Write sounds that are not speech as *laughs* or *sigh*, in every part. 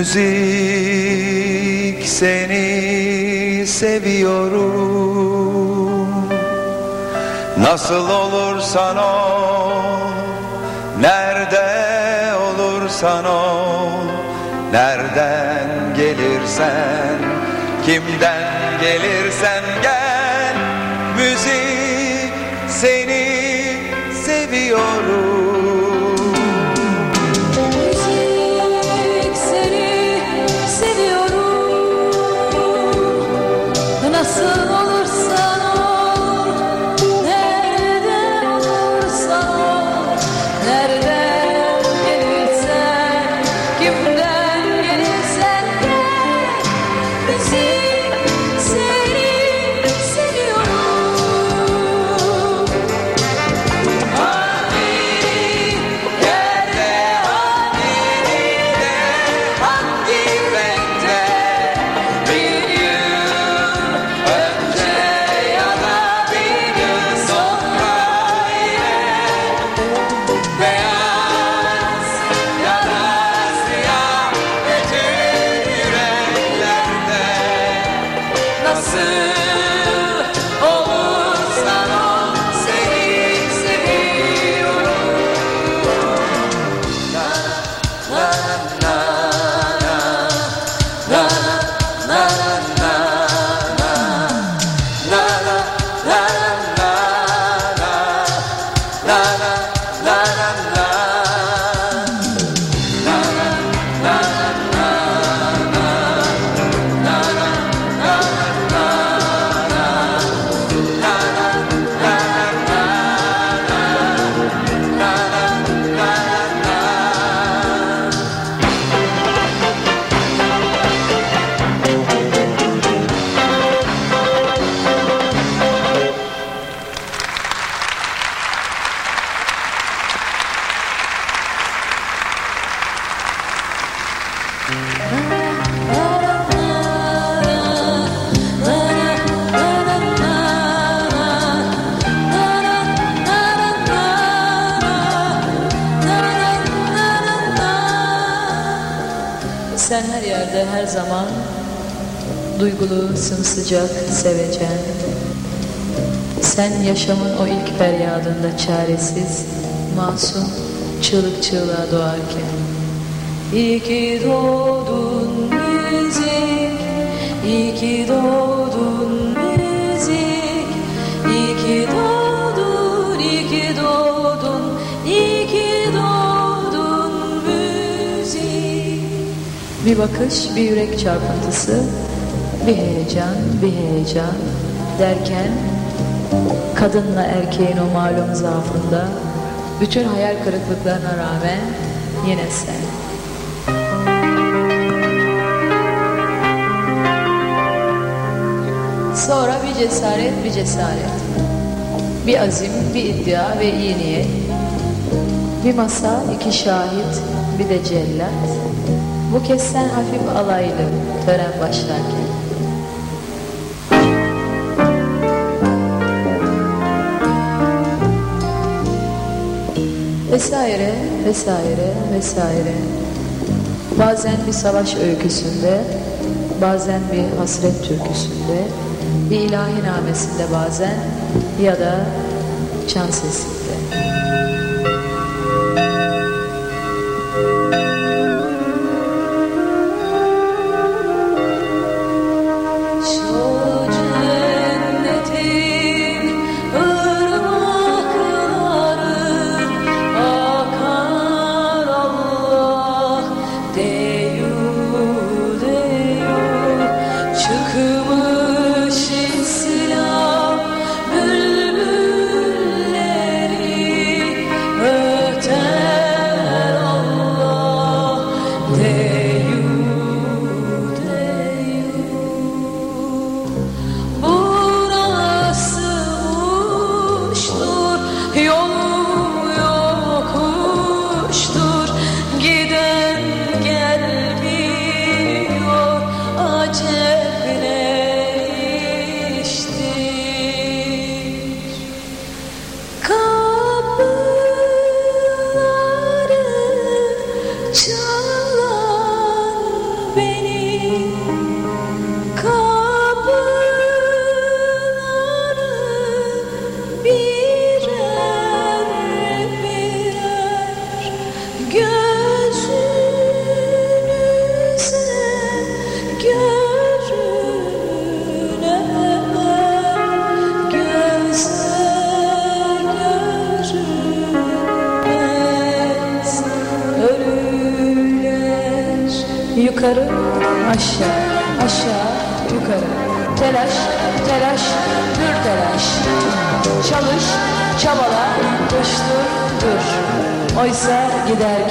Müzik seni seviyorum. Nasıl olursan ol Nerede olursan ol Nereden gelirsen Kimden gelirsen Nasıl Sen yaşamın o ilk feryadında çaresiz, masum, çığlık çığlığa doğarken. İyi ki doğdun müzik, iyi ki doğdun müzik, iyi ki doğdun, iyi ki doğdun, iyi ki doğdun müzik. Bir bakış, bir yürek çarpıntısı, bir heyecan, bir heyecan derken kadınla erkeğin o malum zaafında bütün hayal kırıklıklarına rağmen yine sen. Sonra bir cesaret, bir cesaret. Bir azim, bir iddia ve iyi niyet. Bir masa, iki şahit, bir de cellat. Bu kez sen hafif alaylı tören başlarken. Vesaire, vesaire, vesaire. Bazen bir savaş öyküsünde, bazen bir hasret türküsünde, bir ilahi namesinde bazen ya da çan sesinde. Oysa giderken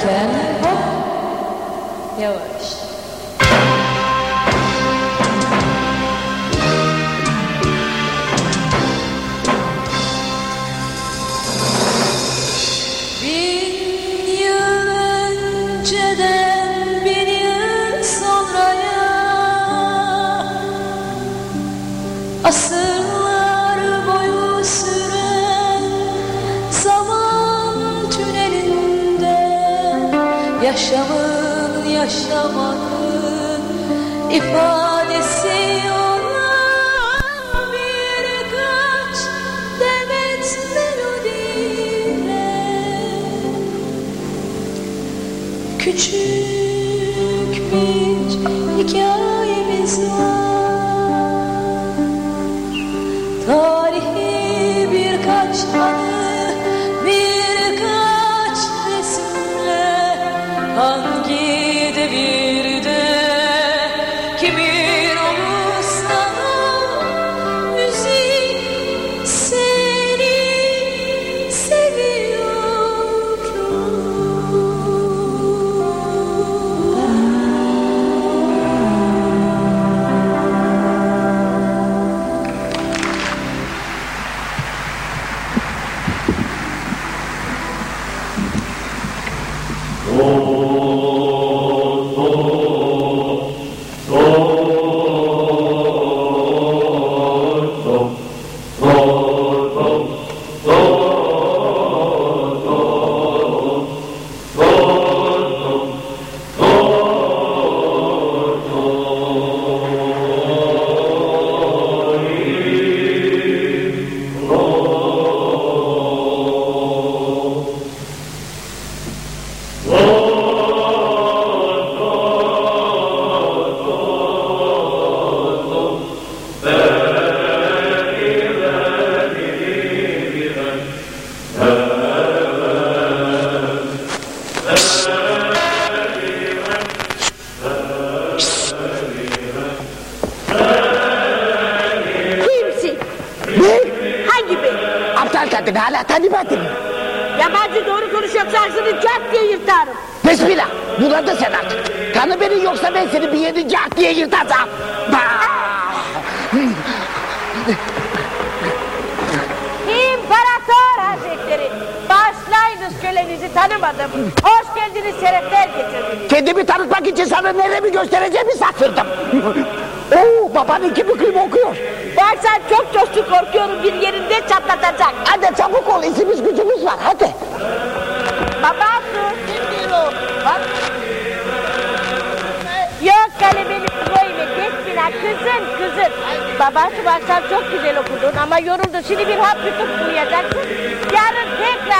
Küçük bir hikayemiz var. Tarihi birkaç anı Birkaç resimle Hangi devirde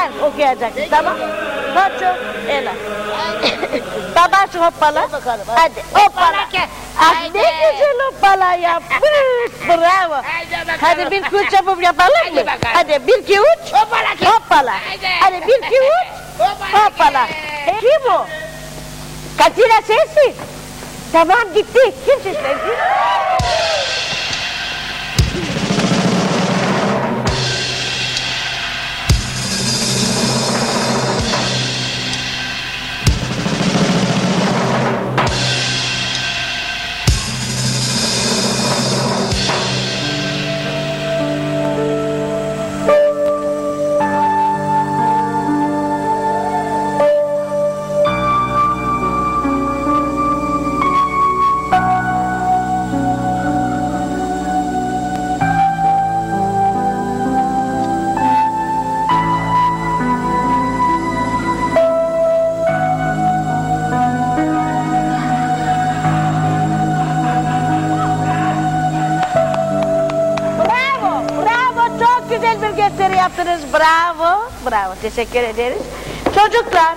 tekrar okuyacaksın tamam? Koçum Ela. *coughs* Babası hoppala. Hadi hoppala. Ah ne güzel hoppala yapmış. Bravo. Hadi bir kuş yapıp yapalım mı? Hadi bir iki üç. Hoppala. Hoppala. Hadi bir iki üç. Hoppala. Kim o? Katina sensin. Tamam gitti. Kimsin sen? Bravo. Teşekkür ederiz. Çocuklar,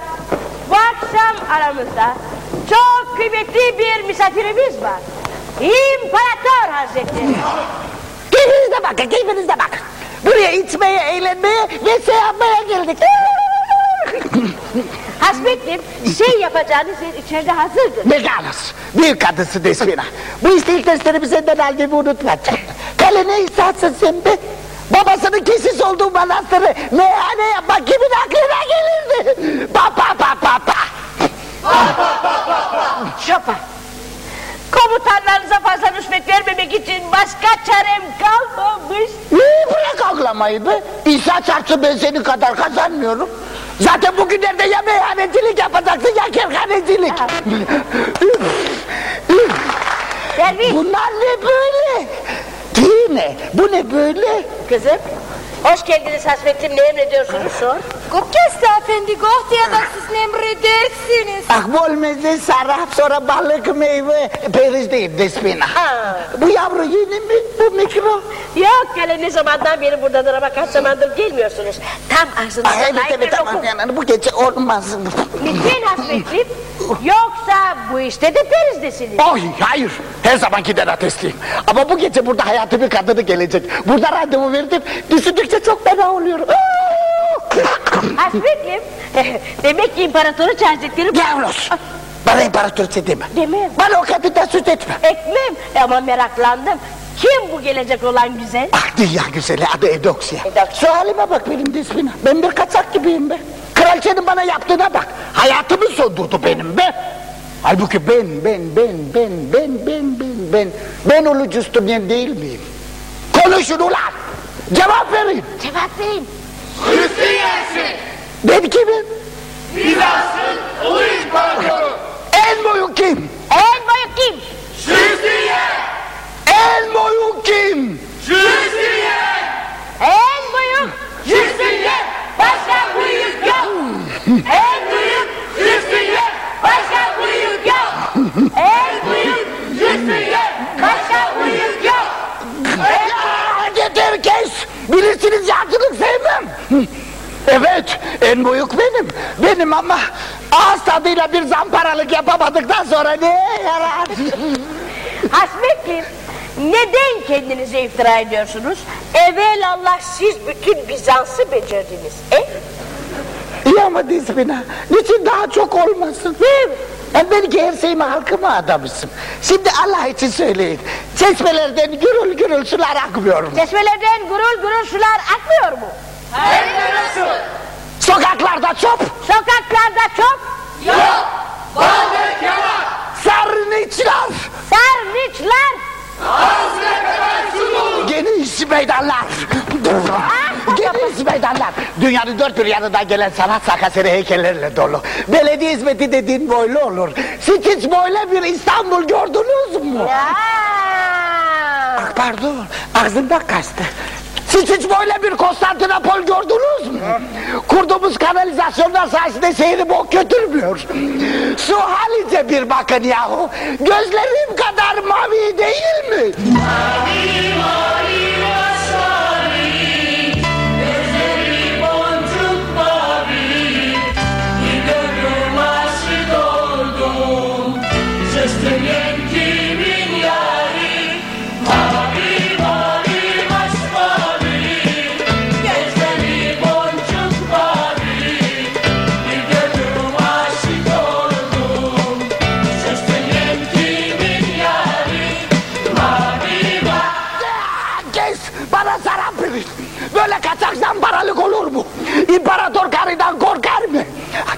bu akşam aramızda çok kıymetli bir misafirimiz var. İmparator Hazretleri. Keyfinize bakın keyfinize bakın. Buraya içmeye, eğlenmeye ve şey yapmaya geldik. *laughs* Hasbetlim şey yapacağınız yer içeride hazırdır. Megalos, bir kadısı Despina. Bu istelik derslerimi senden aldığımı unutma. Kale ne ihsansın sen be? Babasının kesis olduğu manastırı meyhane yapmak kimin aklına gelirdi? Pa pa pa pa pa. Şopa. Komutanlarınıza fazla rüşvet vermemek için başka çarem kalmamış. İyi bırak ağlamayı be. İsa çarpsın ben senin kadar kazanmıyorum. Zaten bugünlerde ya meyhanecilik yapacaksın ya kerhanecilik. Bunlar ne böyle? Değil mi? Bu ne böyle? Kızım. Hoş geldiniz Hasbetlim. Ne emrediyorsunuz sor. Kopkeste efendi, gohtaya da siz emredersiniz. Ah bol meze sarap sonra balık meyve periz değil despina. Ha. Bu yavru yeni mi bu mikro? Yok gele ne zamandan beri buradadır ama kaç zamandır gelmiyorsunuz. Tam ağzınızda Ah, evet evet tamam yani bu gece olmaz. Lütfen Hasbetlim. Yoksa bu işte de perizdesiniz. Oy hayır her zamankinden ateşliyim. Ama bu gece burada hayatı bir kadını gelecek. Burada randevu verdim düşündükçe çok fena oluyorum. Hasbetlim. *laughs* Demek ki imparatoru çağıracakları bu. Yavrum bana imparatoriçe deme. Demem. Bana o kadından söz etme. Etmem ama meraklandım. Kim bu gelecek olan güzel? Ah dünya güzeli adı Edoksya. Edoksya. Şu halime bak benim Despina. Ben bir kaçak gibiyim be. Kraliçenin bana yaptığına bak. Hayatımı sondurdu benim be. Halbuki ben, ben, ben, ben, ben, ben, ben, ben, ben ulu cüstümyen değil miyim? Konuşun ulan! Cevap verin! Cevap verin. Ben kimim? Bizans'ın ulu imparatoru En boyu kim? En boyu kim? Justinian! En boyu kim? Justinian! En boyu Justinian! Başka büyük yok! En büyük Justinian! Başka büyük yok! En büyük Justinian! Başka büyük yok! Aa, Yeter kes! Bilirsiniz yağcılık sevmem. Evet, en büyük benim. Benim ama ağız tadıyla bir zamparalık yapamadıktan sonra ne yarar? Hasbetlim. Neden kendinize iftira ediyorsunuz? Evelallah siz bütün Bizans'ı becerdiniz. E? İyi ama Dizbina, niçin daha çok olmasın? Ben belki her şeyime halkıma adamışım. Şimdi Allah için söyleyin. Çeşmelerden gürül gürül sular akmıyor mu? Çeşmelerden gurul gurul sular akmıyor mu? De nasıl? Sokaklarda çöp, Sokaklarda çok Yok! Bal ve kebap! sarnıçlar, sarnıçlar. Ağzına kadar su dolu! geniş meydanlar. Geniş meydanlar. Dünyanın dört bir yanından gelen sanat sakaseri heykellerle dolu. Belediye hizmeti dediğin böyle olur. Siz hiç böyle bir İstanbul gördünüz mü? Ya. Ah, Pardon, ağzımda kaçtı. Siz hiç böyle bir Konstantinopol gördünüz mü? Kurduğumuz kanalizasyonlar sayesinde şehri bok götürmüyor. Şu halice bir bakın yahu. Gözlerim kadar mavi değil mi? Boncuk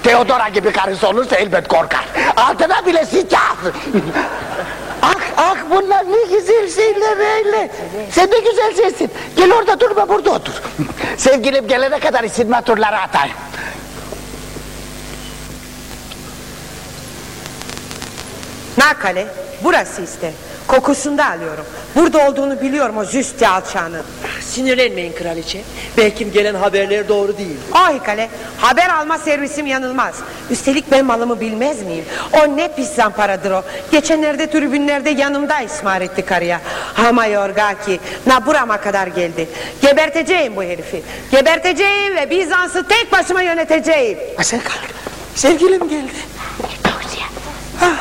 Teodora gibi karısı olursa elbet korkar. Altına bile silah. ah ah bunlar ne güzel şeyler öyle. Sen de güzel şeysin. Gel orada durma burada otur. Sevgilim gelene kadar isinme turları atayım. Nakale, burası işte. Kokusunda alıyorum. Burada olduğunu biliyorum o züsti alçağının. Sinirlenmeyin kraliçe. Belki gelen haberler doğru değil. Ay kale, haber alma servisim yanılmaz. Üstelik ben malımı bilmez miyim? O ne pis zamparadır o. Geçenlerde tribünlerde yanımda ismar etti karıya. Ama yorgaki, na burama kadar geldi. Geberteceğim bu herifi. Geberteceğim ve Bizans'ı tek başıma yöneteceğim. Kalk. Sevgilim geldi. Ah,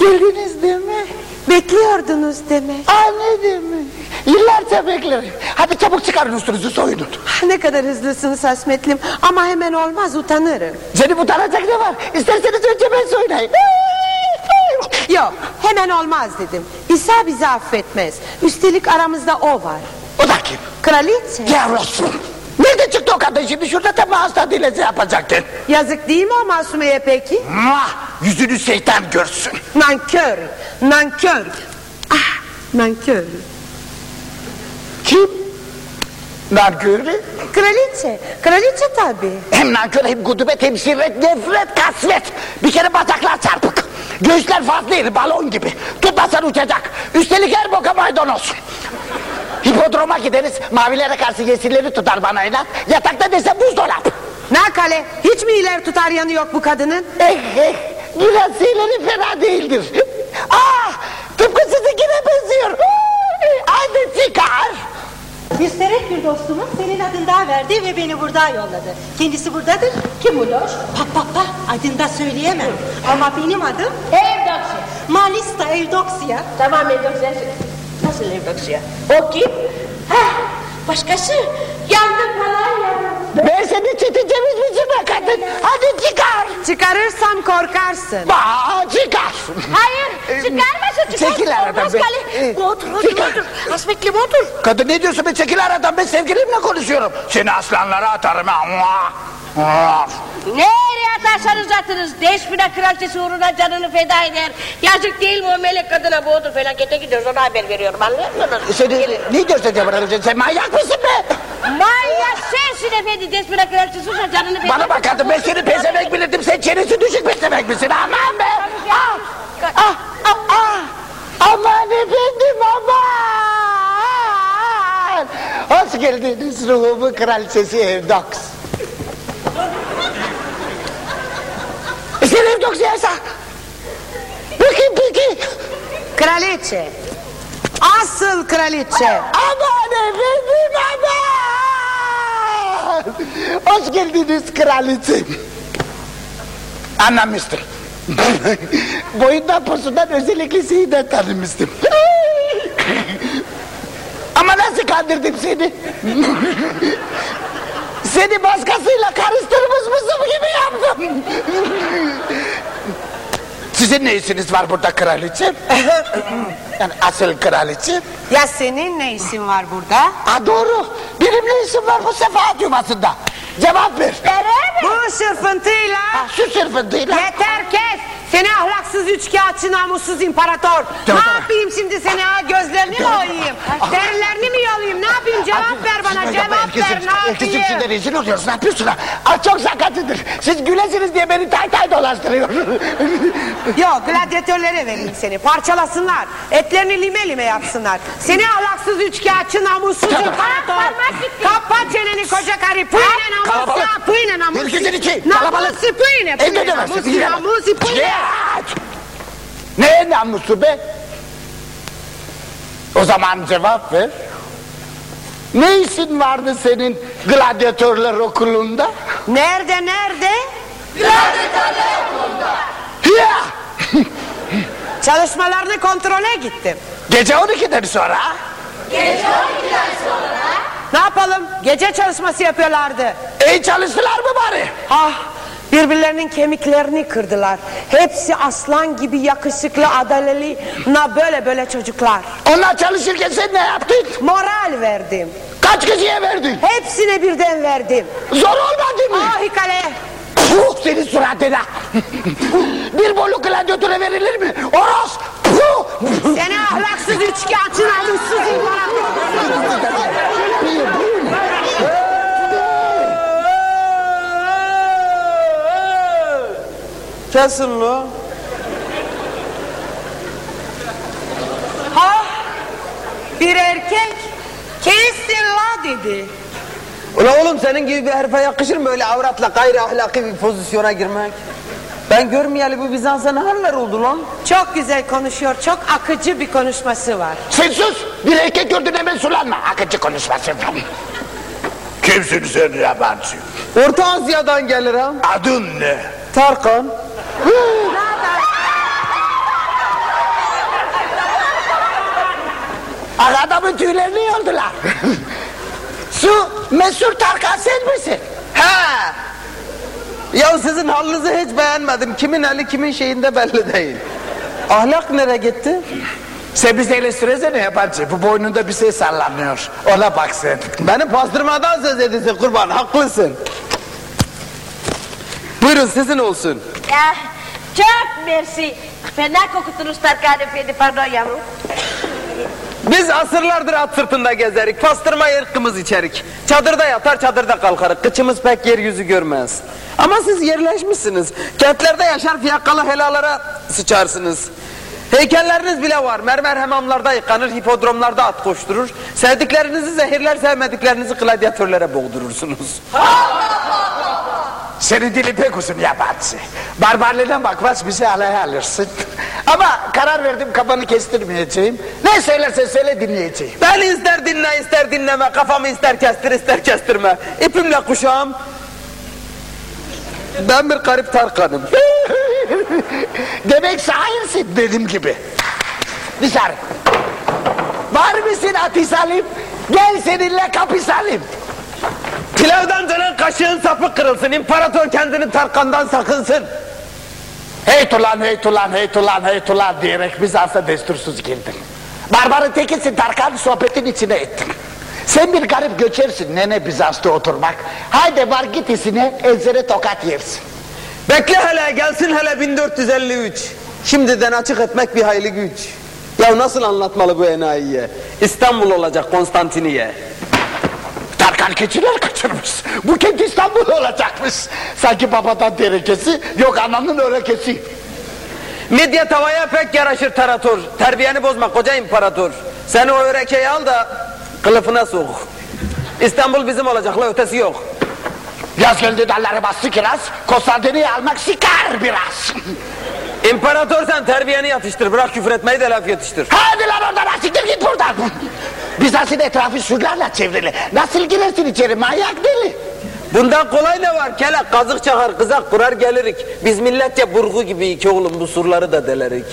Geldiniz değil mi? Bekliyordunuz demek. Anladın mı? Yıllarca beklerim. Hadi çabuk çıkarın üstünüzü soyunun. Ah, Ne kadar hızlısınız Hasmetlim ama hemen olmaz utanırım. Seni utanacak ne var? İsterseniz önce ben soyunayım. Yok hemen olmaz dedim. İsa bizi affetmez. Üstelik aramızda o var. O da kim? Kraliçe. Yavrusun. Nerede çıktı o kadın şimdi? Şurada da mağaz şey yapacaktın. Yazık değil mi o masumeye peki? Muah! Yüzünü şeytan görsün. Nankör, nankör. Ah, nankör. Kim? Nankörü. Kraliçe, kraliçe tabii. Hem nankör hem gudubet hem şirret, nefret, kasvet. Bir kere bacaklar çarpık. Göğüsler fazla iri balon gibi. Tutmasan uçacak. Üstelik her boka maydanoz. Hipodroma gideriz. Mavilere karşı yeşilleri tutar bana inat. Yatakta dese buzdolap. Nakale, hiç mi ileri tutar yanı yok bu kadının? Eh eh. Biraz şeyleri fena değildir. Ah! Tıpkı sizinkine benziyor. Hadi çıkar. Müsterek bir dostumuz senin adın daha verdi ve beni burada yolladı. Kendisi buradadır. Kim bu dost? Pa pa pa adını da söyleyemem. Ama benim adım Evdoksia. Malista Evdoksia. Tamam Evdoksia. Nasıl Evdoksia? O kim? Heh, başkası. Yandım falan yandım. Ben seni çiteceğimiz be kadın? Hadi çıkar. Çıkarırsam korkarsın. Bah, çıkar. Hayır, çıkarmasın çıkar. Çekil aradan be. Kale. Ee, Otur, otur, çıkar. otur. Hasbeklim otur. Kadın ne diyorsun be çekil aradan ben sevgilimle konuşuyorum. Seni aslanlara atarım ha. Nereye atarsanız atınız. Deşmine kraliçesi uğruna canını feda eder. Yazık değil mi o melek kadına boğdu felakete gidiyoruz ona haber veriyorum anlıyor musunuz? Seni ne diyorsun Cemre Sen manyak mısın be? Manyak sensin efendi Deşmine kraliçesi uğruna canını feda Bana bak kadın ben seni pezevenk bilirdim. Sen çenesi düşük pezevenk misin? Aman be. Ah, ah, ah, ah. Aman efendim aman. Hoş geldiniz ruhumu kraliçesi Evdoks. Sen Evdoks yasa. Peki peki. Kraliçe. Asıl kraliçe. Aman efendim aman. Hoş geldiniz kraliçem. Anlamıştım. *laughs* Boyundan posundan özellikle seni de tanımıştım. Ama nasıl kandırdım seni? *laughs* seni başkasıyla karıştırmışmışım gibi yaptım. Sizin ne işiniz var burada kraliçem? yani asıl kraliçem. Ya senin ne işin var burada? Ha doğru. Benim ne işim var bu sefahat yuvasında? Cevap ver. Bu şırfıntıyla Ha, şu sırfındıyla. yeter kes. Seni ahlaksız üçkağıtçı namussuz imparator. Ne yapayım şimdi seni ha gözlerini mi oyayım? Derilerini mi yolayım? Ne yapayım cevap ver bana cevap ver ne Herkesin yapayım? içinde rezil oluyorsun. Ne yapıyorsun ha? Aa, çok sakatıdır. Siz gülesiniz diye beni tay tay dolaştırıyor. Yok gladyatörlere vereyim seni parçalasınlar. Etlerini lime lime yapsınlar. Seni ahlaksız üçkağıtçı namussuz imparator. Kapat çeneni koca karı. Pıyne namusu. Kalabalık. Pıyne namusu. Herkesin içi. Kalabalık. Namusu pıyne. Evde pıyne, yine. namusu pıyne. Geç! Ne namusu be? O zaman cevap ver. Ne işin vardı senin gladyatörler okulunda? Nerede nerede? Ya! Çalışmalarını kontrole gittim. Gece 12'den sonra. Ne yapalım? Gece çalışması yapıyorlardı. İyi çalıştılar mı bari? Ah birbirlerinin kemiklerini kırdılar. Hepsi aslan gibi yakışıklı adaleli na böyle böyle çocuklar. Onlar çalışırken sen ne yaptın? Moral verdim. Kaç kişiye verdin? Hepsine birden verdim. Zor olmadı mı? Ah hikale. Puh senin suratına. Bir bolu gladyatöre verilir mi? Oros! Puh! Seni ahlaksız üçkağıtçı namussuz imparator. Kesin lo. Ha? Bir erkek kesin la dedi. Ulan oğlum senin gibi bir herife yakışır mı öyle avratla gayri ahlaki bir pozisyona girmek? Ben görmeyeli bu Bizans'a ne haller oldu lan? Çok güzel konuşuyor. Çok akıcı bir konuşması var. Sen sus! Bir erkek gördün hemen sulanma. Akıcı konuşmasın. Kimsin sen yabancı? Orta Asya'dan gelir ha. Adın ne? Tarkan. Adamın tüylerini yoldular. Su Mesur Tarkan sen misin? He. Ya sizin halınızı hiç beğenmedim. Kimin eli kimin şeyinde belli değil. Ahlak nereye gitti? Sen bizi eleştiresene yabancı. Bu boynunda bir şey sallanıyor. Ona bak sen. Beni pastırmadan söz ediyorsun kurban. Haklısın. Buyurun sizin olsun. Ya, çok mersi. Fena kokuttunuz Tarkan Efendi pardon yavrum. Biz asırlardır at sırtında gezerik. Pastırma ırkımız içerik. Çadırda yatar çadırda kalkarık. Kıçımız pek yeryüzü görmez. Ama siz yerleşmişsiniz. Kentlerde yaşar fiyakalı helalara sıçarsınız. Heykelleriniz bile var. Mermer hamamlarda yıkanır, hipodromlarda at koşturur. Sevdiklerinizi zehirler, sevmediklerinizi gladyatörlere boğdurursunuz. *laughs* Senin dilin pek uzun yabancı. Barbarlığına bakmaz bizi alaya alırsın. Ama karar verdim kafanı kestirmeyeceğim. Ne söylersen söyle dinleyeceğim. Ben ister dinle ister dinleme, kafamı ister kestir ister kestirme. İpimle kuşağım. Ben bir garip Tarkan'ım. *laughs* Demek şairsin benim gibi. Dışarı. Var mısın Ati Salim? Gel seninle kapisalim. Pilavdan dönen kaşığın sapı kırılsın. İmparator kendini Tarkan'dan sakınsın. Hey tulan hey tulan hey tulan hey tulan diyerek Bizans'a destursuz girdin. Barbarın tekisin Tarkan sohbetin içine ettin. Sen bir garip göçersin nene Bizans'ta oturmak. Haydi var git isine enzere tokat yersin. Bekle hele gelsin hele 1453. Şimdiden açık etmek bir hayli güç. Ya nasıl anlatmalı bu enayiye? İstanbul olacak Konstantiniye. Tarkan keçiler kaçırmış. Bu kent İstanbul olacakmış. Sanki babadan derekesi yok ananın örekesi. Midye tavaya pek yaraşır tarator. Terbiyeni bozma koca imparator. Sen o örekeyi al da kılıfına sok. İstanbul bizim olacak la ötesi yok. Yaz geldi dalları bastı kiraz. Konstantiniye almak sikar biraz. İmparator sen terbiyeni yatıştır. Bırak küfür etmeyi de laf yetiştir. Hadi lan oradan asiktir git buradan. Bizans'ın etrafı surlarla çevrili. Nasıl girersin içeri manyak deli. Bundan kolay ne var? Kelek kazık çakar kızak kurar gelirik. Biz milletçe burgu gibi iki oğlum bu surları da delerik.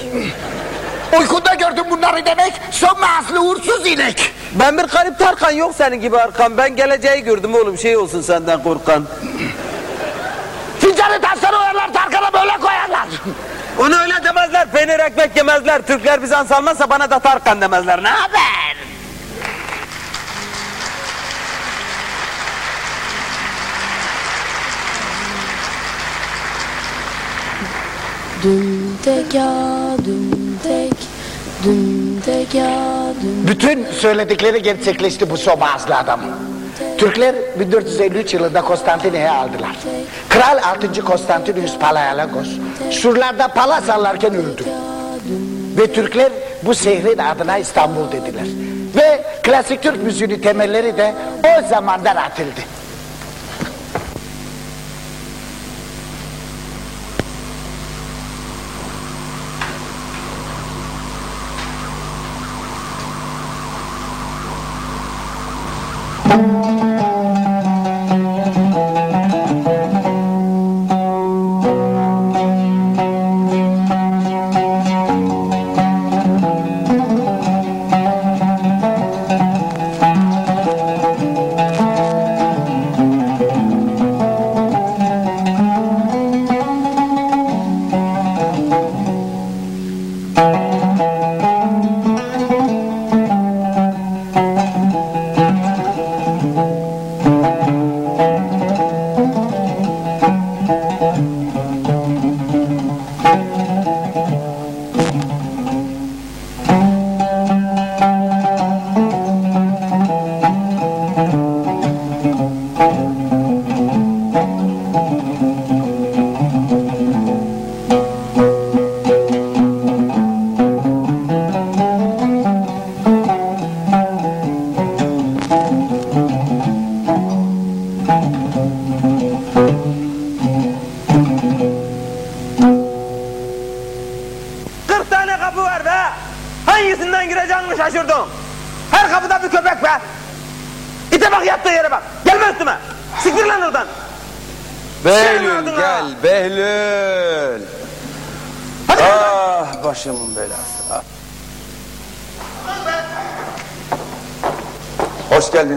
Uykunda gördüm bunları demek. Son aslı uğursuz inek. Ben bir garip Tarkan yok senin gibi arkan. Ben geleceği gördüm oğlum şey olsun senden korkan. Fincanı taşları oyarlar Tarkan'a böyle koyarlar. Onu öyle demezler. Peynir ekmek yemezler. Türkler Bizans almazsa bana da Tarkan demezler. Ne haber? Ya ya Bütün söyledikleri gerçekleşti bu Somazlı adamın. Türkler 1453 yılında Konstantinye'yi aldılar. Kral 6. Konstantinus Palaiologos surlarda pala sallarken öldü. Ve Türkler bu şehrin adına İstanbul dediler. Ve klasik Türk müziğinin temelleri de o zamandan atıldı.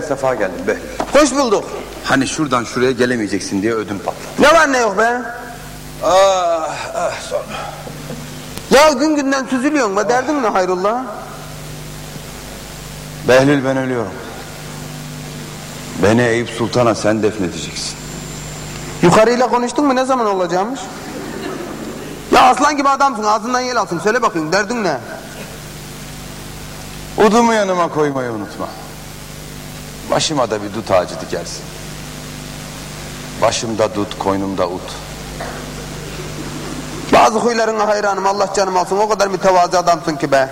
Sefa geldin be. Hoş bulduk. Hani şuradan şuraya gelemeyeceksin diye ödüm patladı. Ne var ne yok be? Ah, ah sonra. Ya gün günden süzülüyorsun be derdin ne hayrullah? Behlül ben ölüyorum. Beni Eyüp Sultan'a sen defnedeceksin. Yukarıyla konuştun mu ne zaman olacakmış? Ya aslan gibi adamsın ağzından yel alsın söyle bakayım derdin ne? Udumu yanıma koymayı unutma. Başıma da bir dut ağacı dikersin. Başımda dut, koynumda ut. Bazı huylarına hayranım Allah canım alsın o kadar mütevazi adamsın ki be.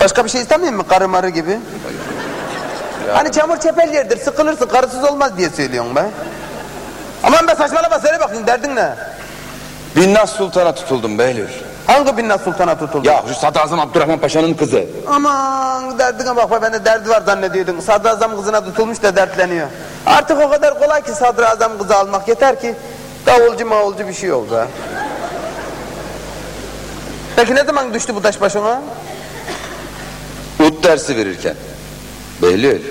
Başka bir şey istemiyor mu karı marı gibi? Hani çamur çepel yerdir sıkılırsın karısız olmaz diye söylüyorsun be. Aman be saçmalama söyle bakayım derdin ne? Binnaz Sultan'a tutuldum Behlül. Hangi Binnaz Sultan'a tutuldu? Ya şu Sadrazam Abdurrahman Paşa'nın kızı. Aman derdine bak be ben de derdi var zannediyordum. Sadrazam kızına tutulmuş da dertleniyor. Artık o kadar kolay ki sadrazam kızı almak yeter ki davulcu mavulcu bir şey oldu ha. Peki ne zaman düştü bu taş başına? Ut dersi verirken. Behlül,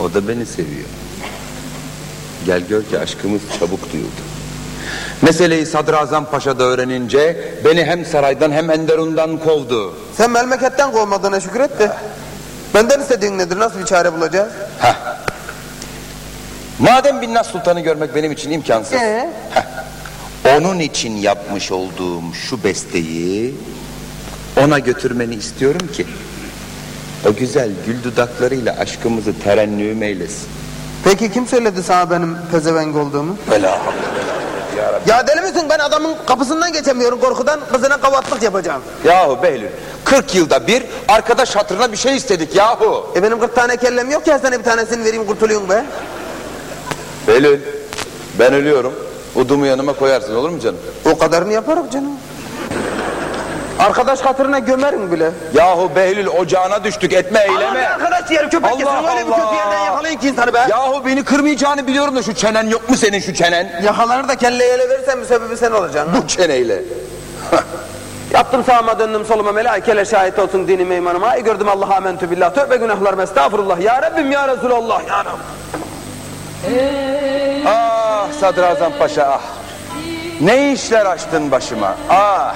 o da beni seviyor. Gel gör ki aşkımız çabuk duyuldu. Meseleyi Sadrazam Paşa'da öğrenince beni hem saraydan hem Enderun'dan kovdu. Sen memleketten kovmadığına şükret de. Benden istediğin nedir? Nasıl bir çare bulacağız? Heh. Madem Binnaz Sultan'ı görmek benim için imkansız. Ee? heh, Onun için yapmış olduğum şu besteyi ona götürmeni istiyorum ki o güzel gül dudaklarıyla aşkımızı terennüm eylesin. Peki kim söyledi sana benim pezevenk olduğumu? Bela. Ya deli misin? Ben adamın kapısından geçemiyorum korkudan. Kızına kavatlık yapacağım. Yahu Behlül 40 yılda bir arkadaş hatırına bir şey istedik yahu. E benim 40 tane kellem yok ya sana bir tanesini vereyim kurtulayım be. Behlül ben ölüyorum. Udumu yanıma koyarsın olur mu canım? O kadarını yaparım canım. Arkadaş hatırına gömerim bile. Yahu Behlül ocağına düştük etme eyleme. Aman arkadaş yerim köpek Allah yesin öyle bir kötü yerden yakalayın ki insanı be. Yahu beni kırmayacağını biliyorum da şu çenen yok mu senin şu çenen? Yakalanır da kelleye ele verirsen müsebbibi sen olacaksın. Bu çeneyle. Yaptım sağıma döndüm soluma melaikeler şahit olsun dinim imanıma. Ay gördüm Allah'a amentü billah. Tövbe günahlarım estağfurullah. Ya Rabbim ya Resulallah ya Rabbim. Ah Sadrazam Paşa ah. Ne işler açtın başıma ah.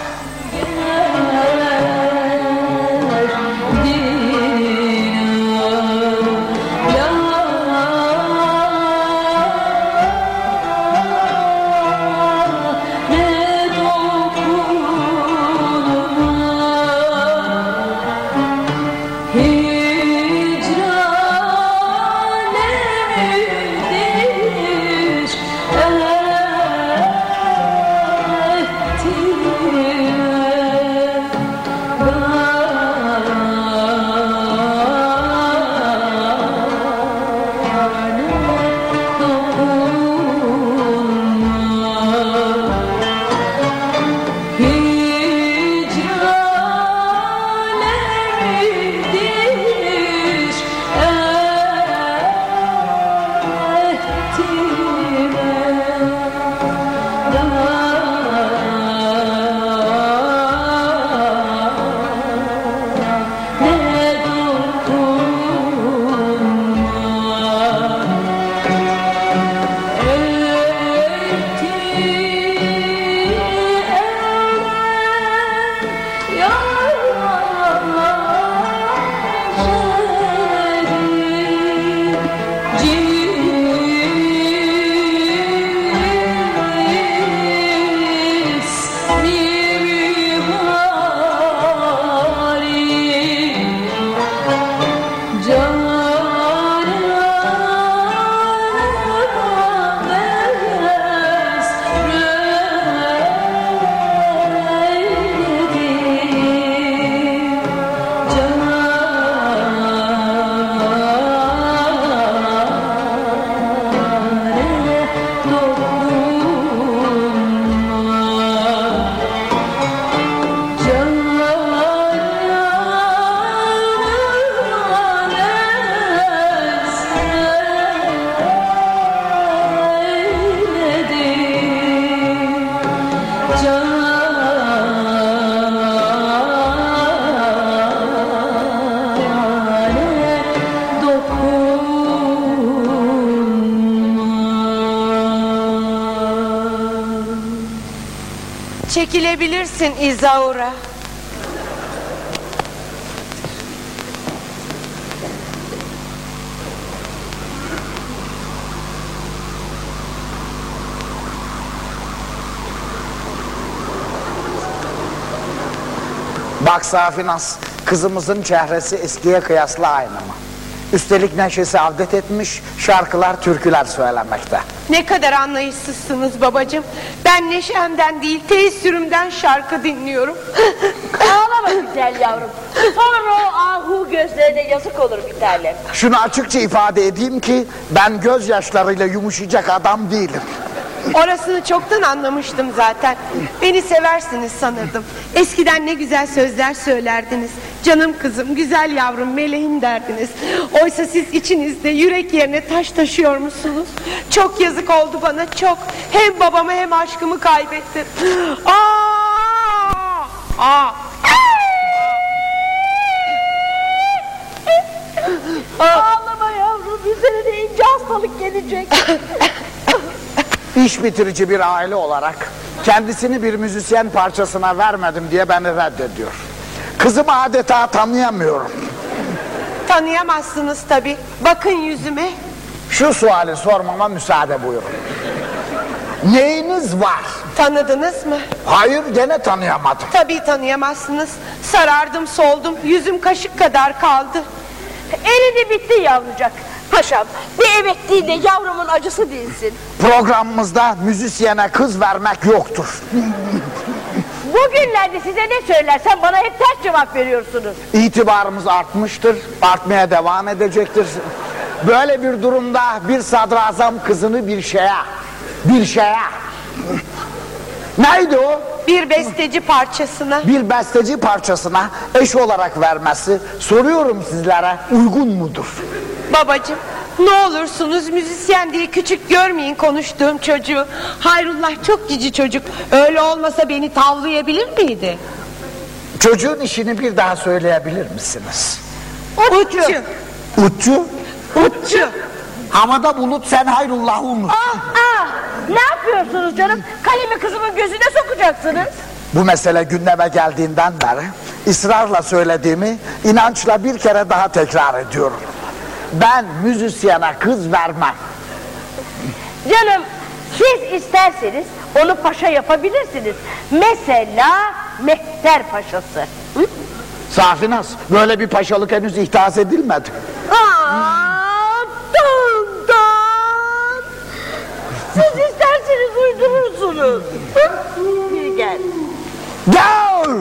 Bak Safinaz, kızımızın çehresi eskiye kıyasla aynı mı? Üstelik neşesi avdet etmiş, şarkılar, türküler söylemekte. Ne kadar anlayışsızsınız babacığım. Ben neşemden değil teessürümden şarkı dinliyorum. *laughs* Ağlama güzel yavrum. Sonra o ahu gözlerine yazık olur bir tanem. Şunu açıkça ifade edeyim ki ben gözyaşlarıyla yumuşayacak adam değilim. Orasını çoktan anlamıştım zaten. Beni seversiniz sanırdım. Eskiden ne güzel sözler söylerdiniz. Canım kızım, güzel yavrum, meleğim derdiniz. Oysa siz içinizde yürek yerine taş taşıyor musunuz? Çok yazık oldu bana, çok. Hem babamı hem aşkımı kaybettim. Aa! Aa! Ağlama yavrum üzerine ince hastalık gelecek. İş bitirici bir aile olarak kendisini bir müzisyen parçasına vermedim diye beni reddediyor. Kızımı adeta tanıyamıyorum. Tanıyamazsınız tabii. Bakın yüzüme. Şu suali sormama müsaade buyurun. Neyiniz var? Tanıdınız mı? Hayır gene tanıyamadım. Tabii tanıyamazsınız. Sarardım, soldum. Yüzüm kaşık kadar kaldı. Elini bitti yavrucak. Paşam bir evet değil de yavrumun acısı dinsin. Programımızda müzisyene kız vermek yoktur. Bugünlerde size ne söylersem bana hep ters cevap veriyorsunuz. İtibarımız artmıştır, artmaya devam edecektir. Böyle bir durumda bir sadrazam kızını bir şeye, bir şeye. Neydi o? Bir besteci parçasına. Bir besteci parçasına eş olarak vermesi soruyorum sizlere uygun mudur? Babacım ne olursunuz müzisyen diye küçük görmeyin konuştuğum çocuğu. Hayrullah çok cici çocuk. Öyle olmasa beni tavlayabilir miydi? Çocuğun işini bir daha söyleyebilir misiniz? Uççu. Utçu, Uççu. Havada bulut sen hayrullahı unut. Ah ne yapıyorsunuz canım? Kalemi kızımın gözüne sokacaksınız. Bu mesele gündeme geldiğinden beri ısrarla söylediğimi inançla bir kere daha tekrar ediyorum. Ben müzisyene kız vermem. Canım siz isterseniz onu paşa yapabilirsiniz. Mesela Mehter Paşası. Hı? Böyle bir paşalık henüz ihdas edilmedi. Aa, Siz isterseniz uydurursunuz. Bir gel. Gel!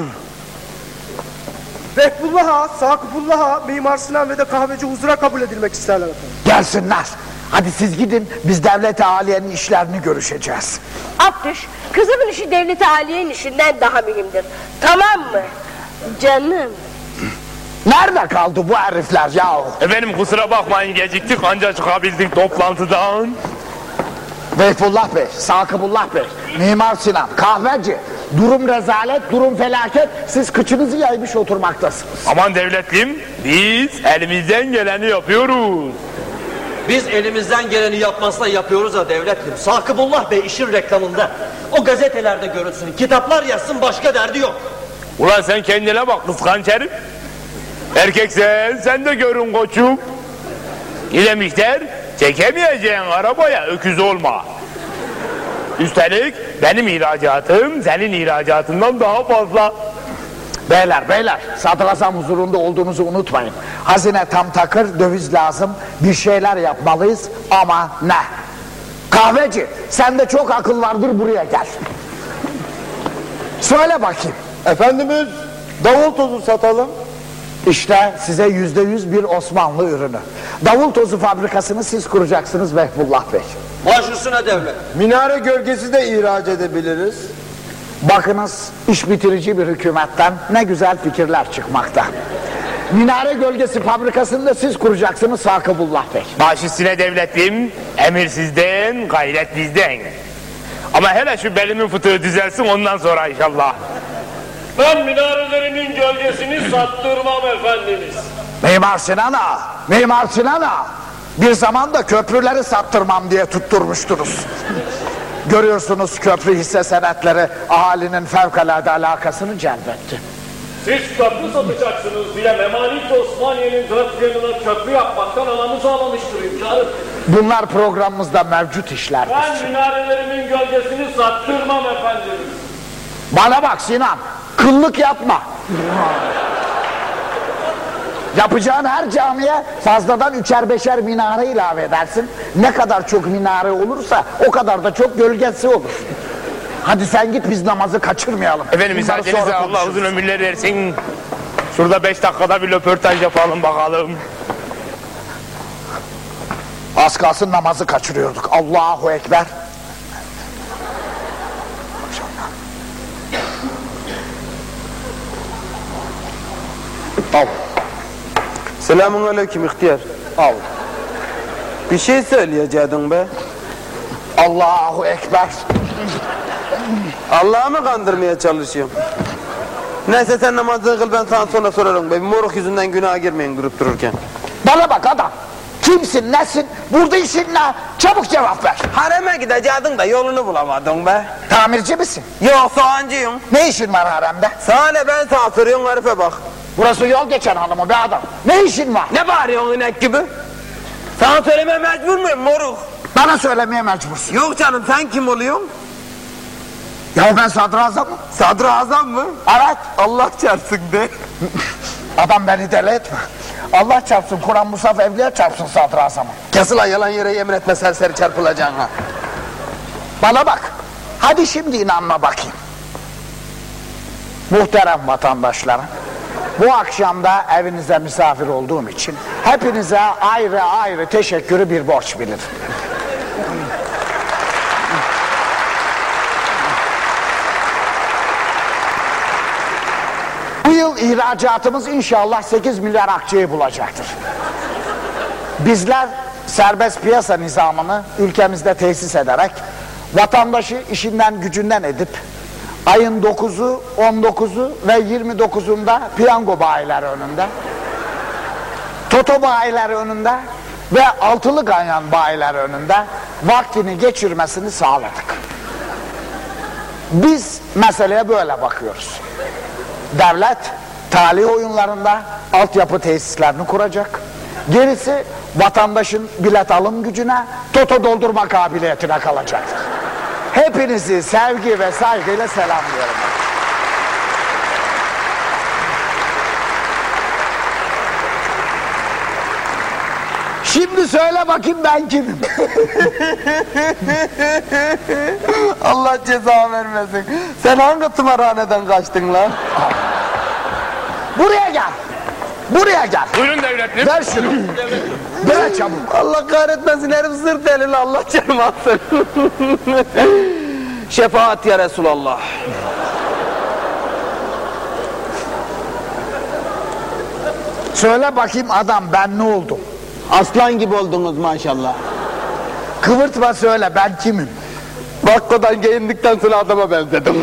Sakıbullah Ağa, Mimar Sinan ve de kahveci huzura kabul edilmek isterler efendim. Gelsinler. Hadi siz gidin biz devlet aliyenin işlerini görüşeceğiz. Abdüş, kızımın işi devleti aliyenin işinden daha mühimdir. Tamam mı? Canım. Nerede kaldı bu herifler ya? Efendim kusura bakmayın geciktik ancak çıkabildik toplantıdan. Veyfullah Bey, Sakıbullah Bey, Mimar Sinan, kahveci. Durum rezalet, durum felaket. Siz kıçınızı yaymış oturmaktasınız. Aman devletlim biz elimizden geleni yapıyoruz. Biz elimizden geleni yapmazsa yapıyoruz da devletim. Sakıbullah Bey işin reklamında. O gazetelerde görülsün, kitaplar yazsın başka derdi yok. Ulan sen kendine bak kıskanç herif. Erkeksen sen de görün koçum. Ne demişler? Çekemeyeceğin arabaya öküz olma. Üstelik benim ihracatım senin ihracatından daha fazla. Beyler beyler sadrazam huzurunda olduğunuzu unutmayın. Hazine tam takır döviz lazım bir şeyler yapmalıyız ama ne? Kahveci sende çok akıl vardır buraya gel. Söyle bakayım. Efendimiz, davul tozu satalım. İşte size yüzde yüz bir Osmanlı ürünü. Davul tozu fabrikasını siz kuracaksınız Vehbullah Bey. Baş üstüne devlet. Minare gölgesi de ihraç edebiliriz. Bakınız iş bitirici bir hükümetten ne güzel fikirler çıkmakta. Minare gölgesi fabrikasını da siz kuracaksınız Sakıbullah Bey. Baş üstüne devletlim, emir sizden, gayret bizden. Ama hele şu belimin fıtığı düzelsin ondan sonra inşallah. Ben minarelerinin gölgesini sattırmam efendimiz. Mimar Sinan Ağa, Mimar Sinan Ağa. Bir zaman da köprüleri sattırmam diye tutturmuştunuz. Görüyorsunuz köprü hisse senetleri ahalinin fevkalade alakasını celbetti. Siz köprü satacaksınız diye Memalit Osmaniye'nin dört yanına köprü yapmaktan alanı sağlamıştır hünkârım. Bunlar programımızda mevcut işlerdir. Ben minarelerimin gölgesini sattırmam efendimiz. Bana bak Sinan, kıllık yapma. Yapacağın her camiye fazladan üçer beşer minare ilave edersin. Ne kadar çok minare olursa o kadar da çok gölgesi olur. Hadi sen git biz namazı kaçırmayalım. Efendim Bunları müsaadenizle Allah konuşuruz. uzun ömürler versin. Şurada beş dakikada bir röportaj yapalım bakalım. Az kalsın namazı kaçırıyorduk. Allahu Ekber. Al. Selamun aleyküm ihtiyar. Al. Bir şey söyleyecektin be. Allahu Ekber. Allah'ı mı kandırmaya çalışıyorsun? Neyse sen namazını kıl ben sana sonra sorarım be. Moruk yüzünden günaha girmeyin durup dururken. Bana bak adam. Kimsin, nesin, burada işin ne? Çabuk cevap ver. Hareme gidecektin da yolunu bulamadın be. Tamirci misin? Yok soğancıyım. Ne işin var haremde? Sana ben sana soruyorum herife bak. Burası yol geçen hanımı be adam. Ne işin var? Ne bağırıyorsun inek gibi? Sana söylemeye mecbur muyum moruk? Bana söylemeye mecbursun. Yok canım sen kim oluyorsun? Ya ben sadrazamım. Sadrazam mı? Evet. Allah çarpsın de. Adam beni deli etme. Allah çarpsın, Kur'an Musaf Evliya çarpsın sadrazamı. Kesin lan yalan yere yemin etme serseri çarpılacaksın ha. Bana bak. Hadi şimdi inanma bakayım. Muhterem vatandaşlarım. Bu akşam da evinize misafir olduğum için hepinize ayrı ayrı teşekkürü bir borç bilirim. Bu yıl ihracatımız inşallah 8 milyar akçeyi bulacaktır. Bizler serbest piyasa nizamını ülkemizde tesis ederek vatandaşı işinden gücünden edip ayın 9'u, 19'u ve 29'unda piyango bayileri önünde Toto bayileri önünde ve altılı ganyan bayileri önünde vaktini geçirmesini sağladık. Biz meseleye böyle bakıyoruz. Devlet talih oyunlarında altyapı tesislerini kuracak. Gerisi vatandaşın bilet alım gücüne, toto doldurma kabiliyetine kalacaktır. Hepinizi sevgi ve saygıyla selamlıyorum. Şimdi söyle bakayım ben kimim? *laughs* Allah ceza vermesin. Sen hangi tımarhaneden kaçtın lan? Buraya gel. Buraya gel. Buyurun devletlim. Ver şunu. Ver çabuk. Allah kahretmesin herif zırt elini Allah canım alsın. *laughs* Şefaat ya Resulallah. Söyle bakayım adam ben ne oldum? Aslan gibi oldunuz maşallah. Kıvırtma söyle ben kimim? Bakkodan giyindikten sonra adama benzedim.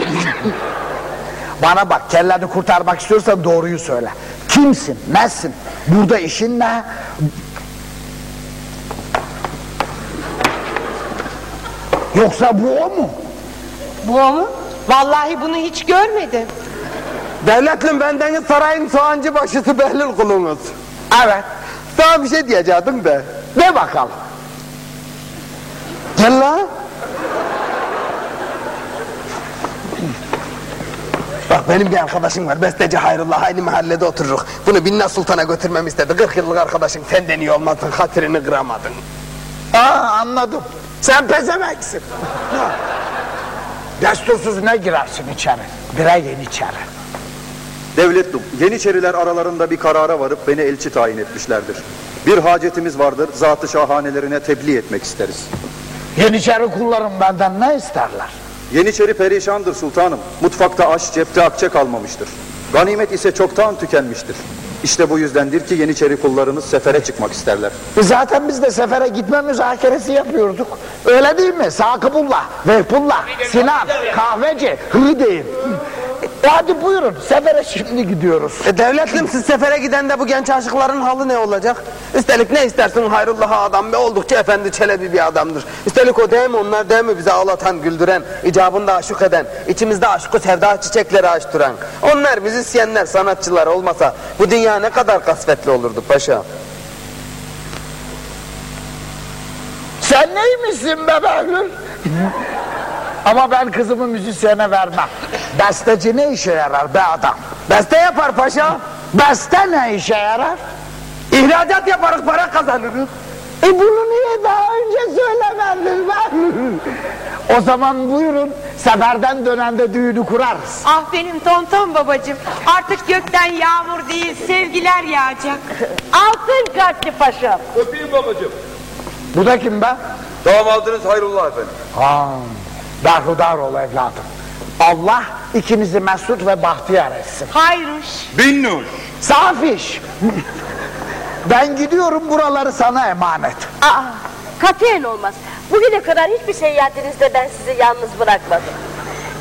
Bana bak kelleni kurtarmak istiyorsan doğruyu söyle. Kimsin? Nesin? Burada işin ne? Yoksa bu o mu? Bu o mu? Vallahi bunu hiç görmedim. Devletlim bendeniz sarayın soğancı başısı Behlül kulunuz. Evet. Sana bir şey diyecektim de. De bakalım. Gel la. Bak benim bir arkadaşım var besteci Hayrullah aynı mahallede otururuz. Bunu Binna Sultan'a götürmemi istedi. 40 yıllık arkadaşın senden iyi olmasın hatırını kıramadın. Aa anladım. Sen pezemeksin. Destursuz ne girersin içeri? Bire yeniçeri. Devletlim, Yeniçeriler aralarında bir karara varıp beni elçi tayin etmişlerdir. Bir hacetimiz vardır, zatı şahanelerine tebliğ etmek isteriz. Yeniçeri kullarım benden ne isterler? Yeniçeri perişandır sultanım. Mutfakta aş, cepte akçe kalmamıştır. Ganimet ise çoktan tükenmiştir. İşte bu yüzdendir ki Yeniçeri kullarınız sefere çıkmak isterler. Zaten biz de sefere gitme müzakeresi yapıyorduk. Öyle değil mi? Sakıbullah, Vehbullah, Sinan, Kahveci, Hıdeyim. Hadi buyurun sefere şimdi gidiyoruz. E devletlim siz sefere giden de bu genç aşıkların halı ne olacak? Üstelik ne istersin Hayrullah adam be oldukça efendi çelebi bir adamdır. Üstelik o değil mi onlar değil mi bizi ağlatan güldüren, icabında aşık eden, içimizde aşkı sevda çiçekleri açtıran. Onlar müzisyenler, sanatçılar olmasa bu dünya ne kadar kasvetli olurdu paşa. Sen neymişsin be Behlül? Ama ben kızımı müzisyene vermem. Besteci ne işe yarar be adam? Beste yapar paşa. Beste ne işe yarar? İhracat yaparız para kazanırız. E bunu niye daha önce söylemedin Behlül? O zaman buyurun seferden dönende düğünü kurarız. Ah benim tonton babacığım. Artık gökten yağmur değil sevgiler yağacak. Altın kalpli paşam. Öpeyim babacığım. Bu da kim be? Damadınız Hayrullah efendim. Ha, berhudar ol evladım. Allah ikinizi mesut ve bahtiyar etsin. Hayruş. Bin nur. Safiş. Ben gidiyorum buraları sana emanet. Aa, katiyen olmaz. Bugüne kadar hiçbir seyahatinizde ben sizi yalnız bırakmadım.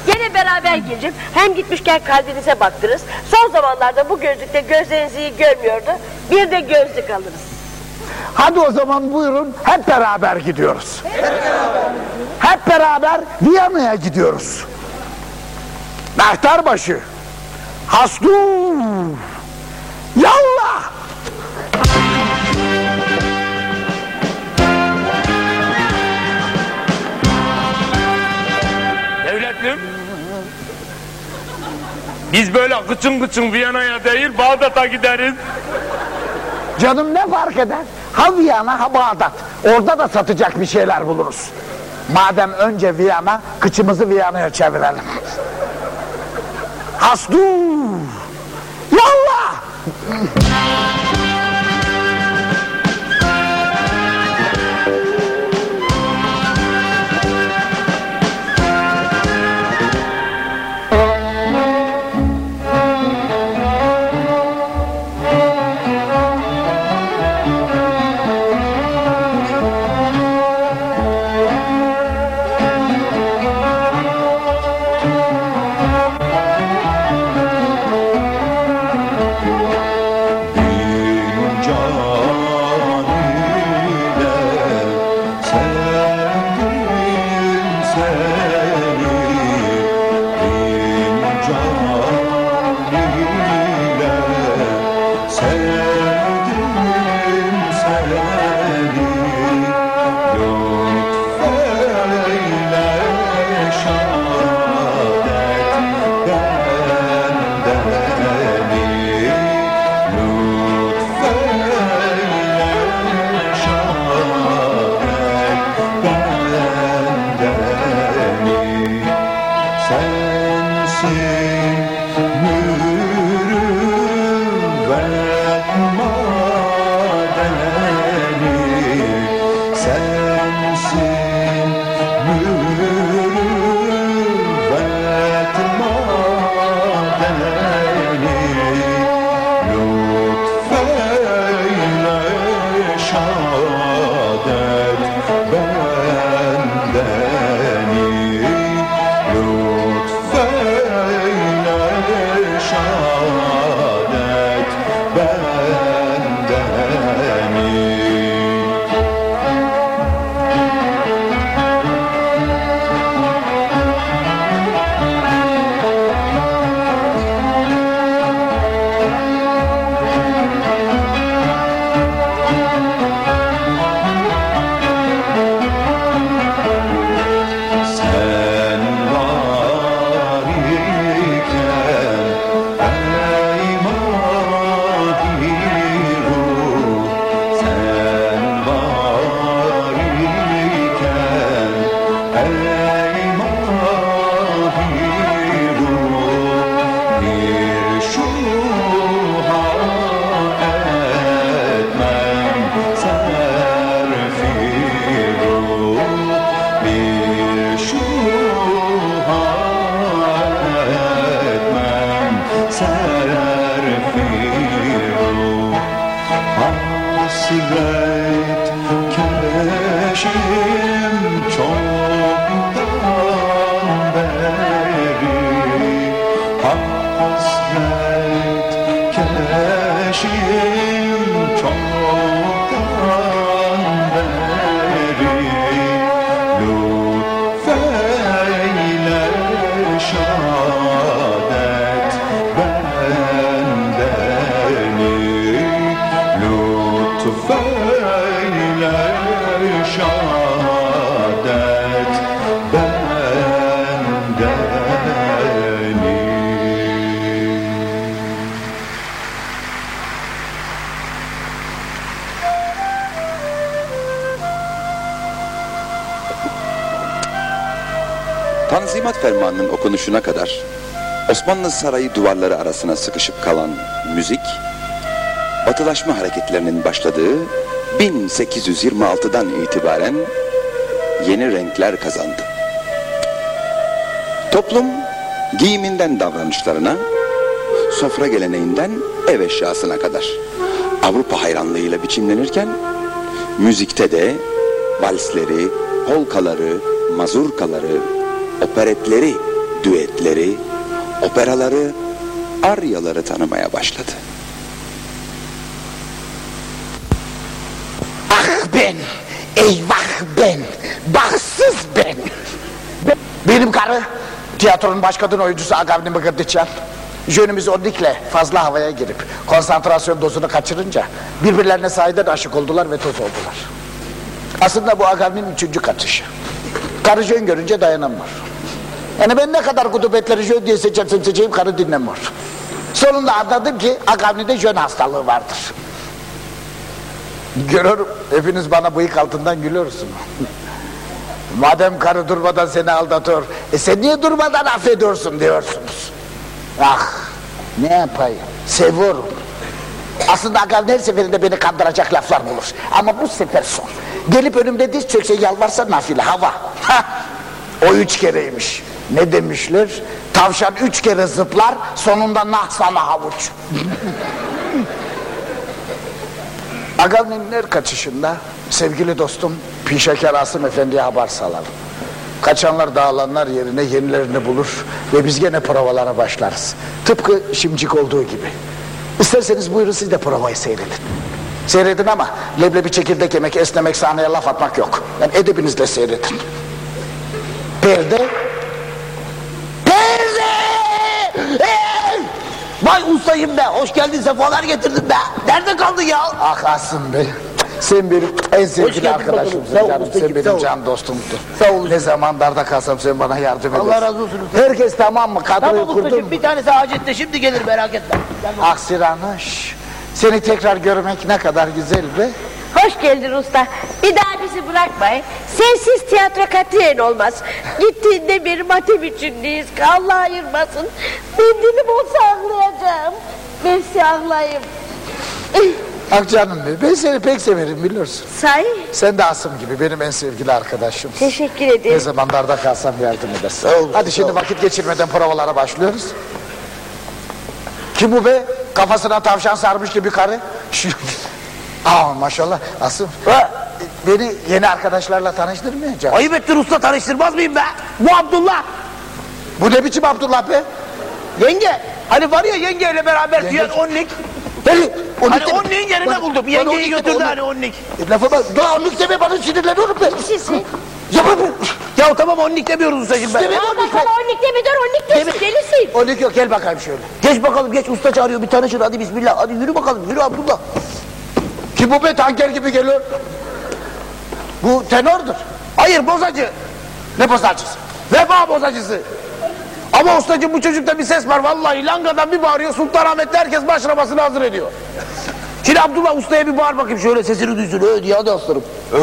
Gene beraber geleceğim. Hem gitmişken kalbinize baktırırız. Son zamanlarda bu gözlükte gözlerinizi iyi görmüyordu. Bir de gözlük alırız. Hadi o zaman buyurun hep beraber gidiyoruz. Hep beraber Viyana'ya gidiyoruz. Mehterbaşı. Hasdu. Yallah. Devletlim. Biz böyle kıçın kıçın Viyana'ya değil Bağdat'a gideriz. Canım ne fark eder? Ha Viyana ha Bağdat. Orada da satacak bir şeyler buluruz. Madem önce Viyana, kıçımızı Viyana'ya çevirelim. Hasdu! Yallah! Fermanı'nın okunuşuna kadar Osmanlı Sarayı duvarları arasına sıkışıp kalan müzik, batılaşma hareketlerinin başladığı 1826'dan itibaren yeni renkler kazandı. Toplum giyiminden davranışlarına, sofra geleneğinden ev eşyasına kadar Avrupa hayranlığıyla biçimlenirken müzikte de valsleri, polkaları, mazurkaları, operetleri, düetleri, operaları, aryaları tanımaya başladı. Ah ben, eyvah ben, bahtsız ben. Benim karı, tiyatronun baş kadın oyuncusu Agavni Mıgırdıçyan. Jönümüz Odik'le fazla havaya girip konsantrasyon dozunu kaçırınca birbirlerine sahiden aşık oldular ve toz oldular. Aslında bu Agavni'nin üçüncü kaçışı. Karı jön görünce dayanamıyor. Yani ben ne kadar kudubetleri jön diye seçersem seçeyim karı dinlemiyor. Sonunda anladım ki Agavni'de jön hastalığı vardır. Görüyorum hepiniz bana bıyık altından gülüyorsunuz. Madem karı durmadan seni aldatıyor, e sen niye durmadan affediyorsun diyorsunuz. Ah ne yapayım seviyorum. Aslında Agam her seferinde beni kandıracak laflar bulur. Ama bu sefer son. Gelip önümde diz çökse yalvarsa nafile hava. Hah, o üç kereymiş. Ne demişler? Tavşan üç kere zıplar sonunda nah sana havuç. *laughs* Agavni'nin her kaçışında sevgili dostum Pişeker Asım Efendi'ye haber salalım. Kaçanlar dağılanlar yerine yenilerini bulur ve biz gene provalara başlarız. Tıpkı şimdicik olduğu gibi. İsterseniz buyurun siz de provayı seyredin. Seyredin ama leblebi çekirdek yemek, esnemek, sahneye laf atmak yok. Yani edebinizle seyredin. Perde! Hey! Vay ustayım be, hoş geldin, sefalar getirdin be. Nerede kaldın ya? Ah Asım Bey. Sen benim en sevgili arkadaşımsın. Sağ canım. ustacığım, Sen benim sağ can dostumdun. Sağ ol. Ne zaman darda kalsam sen bana yardım edersin. Allah razı olsun. Herkes tamam mı? Kadroyu Tamam kurdun ustacığım, mu? bir tanesi hacette şimdi gelir merak etme. Aksiranış. Seni tekrar görmek ne kadar güzel be. Hoş geldin usta. Bir daha bizi bırakmayın. Sensiz tiyatro katiyen olmaz. Gittiğinde bir matem içindeyiz. Allah ayırmasın. Ben dilim olsa ağlayacağım. Ben size ağlayayım. Ah canım ben seni pek severim biliyorsun. Sahi? Sen de Asım gibi benim en sevgili arkadaşım. Teşekkür ederim. Ne zaman darda kalsam yardım edersin. Hadi şimdi vakit geçirmeden provalara başlıyoruz. Kim bu be? Kafasına tavşan sarmış gibi karı. Şu... Aa maşallah Asım. Beni yeni arkadaşlarla tanıştırmayacak. Ayıp ettin usta, tanıştırmaz mıyım be? Bu Abdullah. Bu ne biçim Abdullah be? Yenge. Hani var ya yengeyle beraber diyen onlik. Deli. Hani onliğin yerine buldum. Yengeyi götürdü hani onlik. E, lafı bak. Daha onluk deme bana sinirleniyorum ben. Kimsin? Yapamam. Ya tamam onlik demiyoruz ustacığım ben. Deme Ya onluk. bakalım onlik demi dur onlik desin delisin. Onluk yok gel bakayım şöyle. Geç bakalım geç usta çağırıyor bir tanışın hadi bismillah. Hadi yürü bakalım yürü Abdullah. Kim bu be tanker gibi geliyor? Bu tenordur. Hayır bozacı. Ne bozacısı? Vefa bozacısı. Ama ustacığım bu çocukta bir ses var vallahi langadan bir bağırıyor Sultanahmet'te herkes başlamasını hazır ediyor. Şimdi Abdullah ustaya bir bağır bakayım şöyle sesini duysun. Öyle diye hadi aslanım. Oda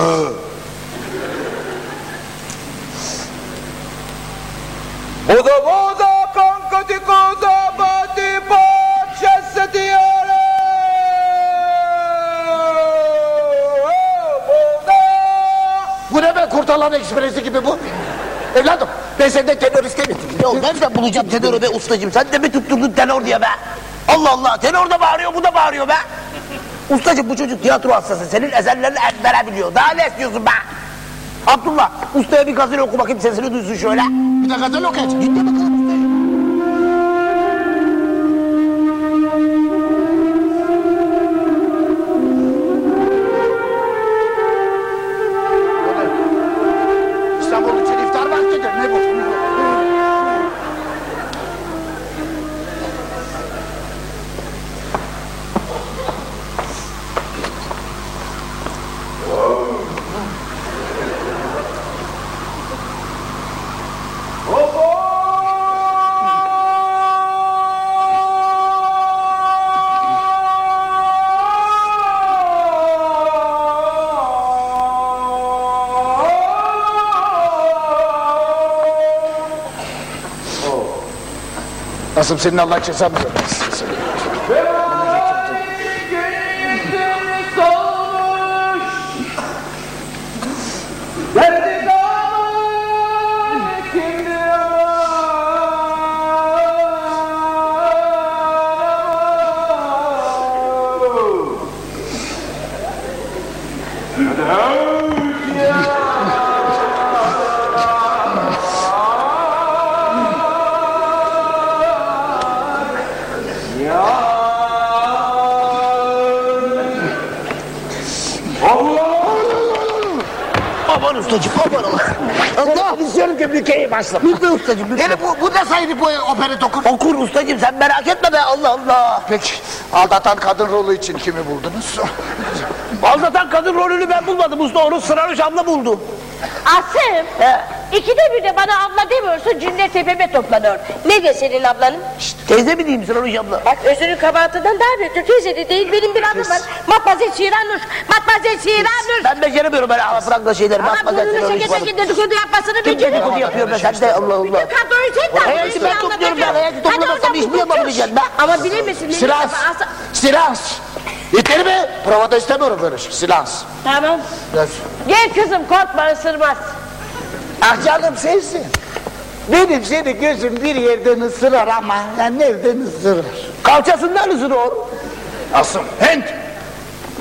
gibi bu? Evladım ben senden tenor istemiyorum. Ya nereden bulacağım tenörü be ustacığım? Sen de mi tutturdun tenor diye be? Allah Allah tenor da bağırıyor bu da bağırıyor be. Ustacığım bu çocuk tiyatro hastası. Senin eserlerini ezbere biliyor. Daha ne istiyorsun be? Abdullah ustaya bir gazel oku bakayım sesini duysun şöyle. Bir de gazel okuyacak. Dinle bakalım Nasıl senin Allah cezanı vermesin. Ülkeyi başla. Lütfen ustacığım lütfen. Yani bu, bu da saydı bu operet okur. Okur ustacığım sen merak etme be Allah Allah. Peki aldatan kadın rolü için kimi buldunuz? Aldatan kadın rolünü ben bulmadım usta onu Sıramış abla buldu. Asım. İkide bir de bana abla demiyorsun cümle tepeme toplanıyor. Ne de senin ablanın? Teyze mi diyeyim Sıramış abla? Bak özünün kabahatinden daha büyüktür. Teyze de değil benim bir adım var. Matmazel Şiranur. Matmazel Şiranur. Ben beceremiyorum böyle alafrakla şeyleri. Ama burnunu bana. çeke dedikodu yapmasını Kim beceriyor. dedikodu yapıyor be sen de Allah Allah. Kadroyu sen de Heyeti ben topluyorum ben heyeti toplamasam iş mi yapabileceğim ben? Ama bilemezsin. Silans. Silans. Yeter mi? Provada istemiyorum böyle şey. Silans. Tamam. Yes. Gel kızım korkma ısırmaz. Ah canım sensin. Benim seni gözüm bir yerden ısırır ama ya nereden ısırır? Kalçasından ısırıyor. Asım. Hent.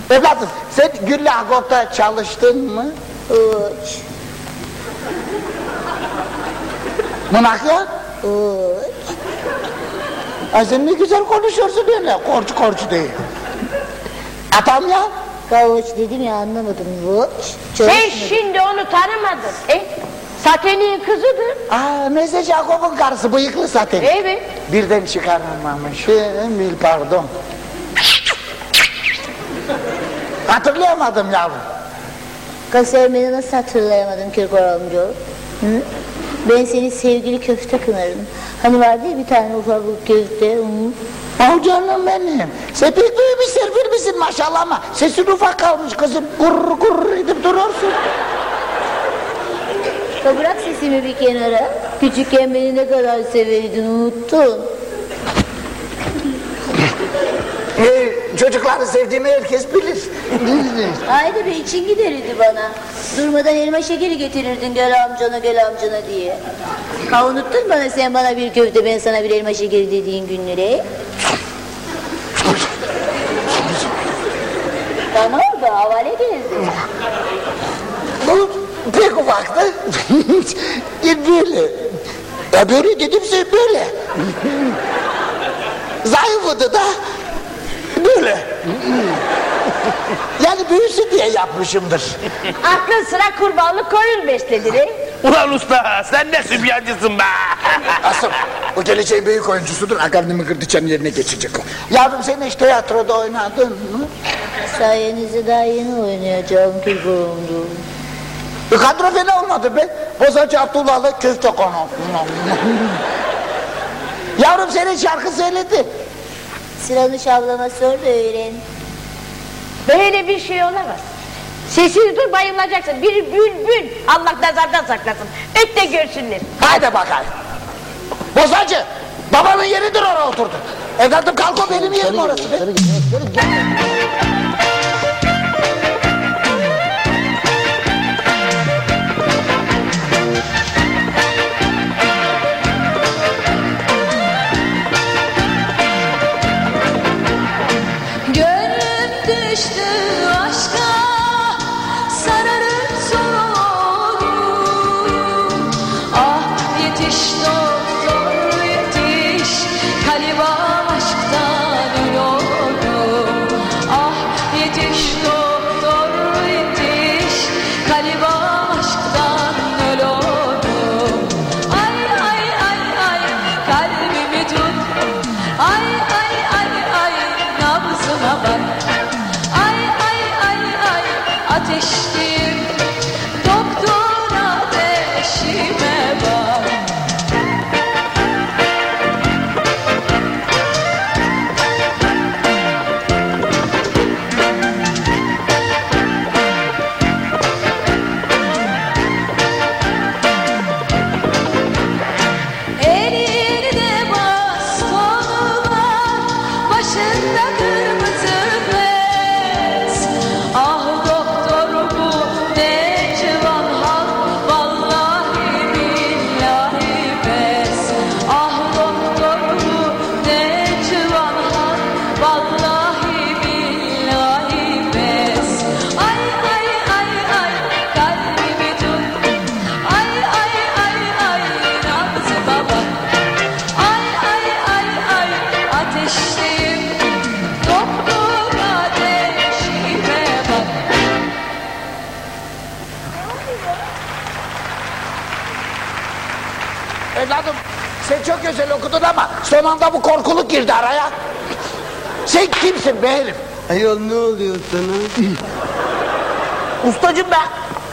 Evladım sen Güllü Agop'ta çalıştın mı? Uç. Mınakya? Uç. Ay sen ne güzel konuşuyorsun öyle. Korçu korçu değil. Atam ya? Kavuç dedim ya anlamadım. Uç. Sen şimdi onu tanımadın. E? Sateni'nin kızıdır. Aa Meze Jacob'un karısı bıyıklı zaten. Evet. Birden çıkaramamış. Mil pardon. Hatırlayamadım yavrum. Kasevmeni nasıl hatırlayamadım Kirkor amca? Hı? Ben seni sevgili köfte kınarım. Hani vardı ya bir tane ufak köfte. Hı? Ah canım benim. Sen pek büyük bir serpil misin maşallah ama sesin ufak kalmış kızım. Gurur gurur edip duruyorsun. Ya bırak sesimi bir kenara. Küçükken beni ne kadar severdin unuttun. *laughs* Ee, çocukları sevdiğimi herkes bilir. Ayda bir için giderirdi bana. Durmadan elma şekeri getirirdin gel amcana gel amcana diye. Ha unuttun bana sen bana bir köfte ben sana bir elma şekeri dediğin günleri. Bana orada havale geldi. Bu pek ufaktı. E, böyle. Böyle dedimse böyle. Zayıfıdı da böyle. Yani büyüsün diye yapmışımdır. Aklın sıra kurbanlık koyun besledir. e? Ulan usta sen ne sübyancısın be. Asım o geleceğin büyük oyuncusudur. Akademi Kırdıçan'ın yerine geçecek o. Yavrum sen hiç tiyatroda oynadın mı? Sayenizde daha yeni oynayacağım Kirkorumcu. E kadro fena olmadı be. Bozacı Abdullah'la köfte konu. Yavrum senin şarkı söyledi. Sıranış ablama sor da öğren. Böyle bir şey olamaz. Sessiz dur bayılacaksın. Bir bülbül. Allah nazardan saklasın. Öt de görsünler. Haydi bakayım. Bozacı babanın yeridir oraya oturdu. Evladım kalk o benim yerim orası. be. Son anda bu korkuluk girdi araya. Sen kimsin be herif? Ayol ne oluyor sana? Ustacım be.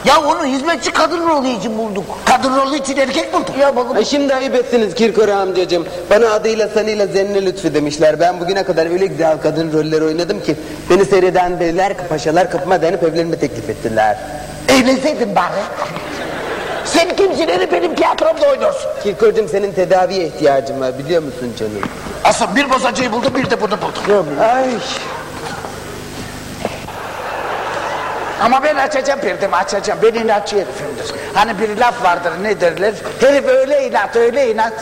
Ya onu hizmetçi kadın rolü için bulduk. Kadın rolü için erkek bulduk. Ya bakın. Ay şimdi ayıp ettiniz Kirkor amcacığım. Bana adıyla sanıyla Zenne Lütfü demişler. Ben bugüne kadar öyle güzel kadın rolleri oynadım ki... ...beni seyreden beyler, paşalar kapıma dayanıp evlenme teklif ettiler. Evlenseydin bari. Sen kimsin herif benim tiyatromda oynuyorsun. Kirkor'cum senin tedaviye ihtiyacın var biliyor musun canım? Asıl bir bozacıyı buldum bir de bunu buldum. Ay. Ama ben açacağım perdemi açacağım. Ben inatçı herifimdir. Hani bir laf vardır ne derler? Herif öyle inat öyle inat.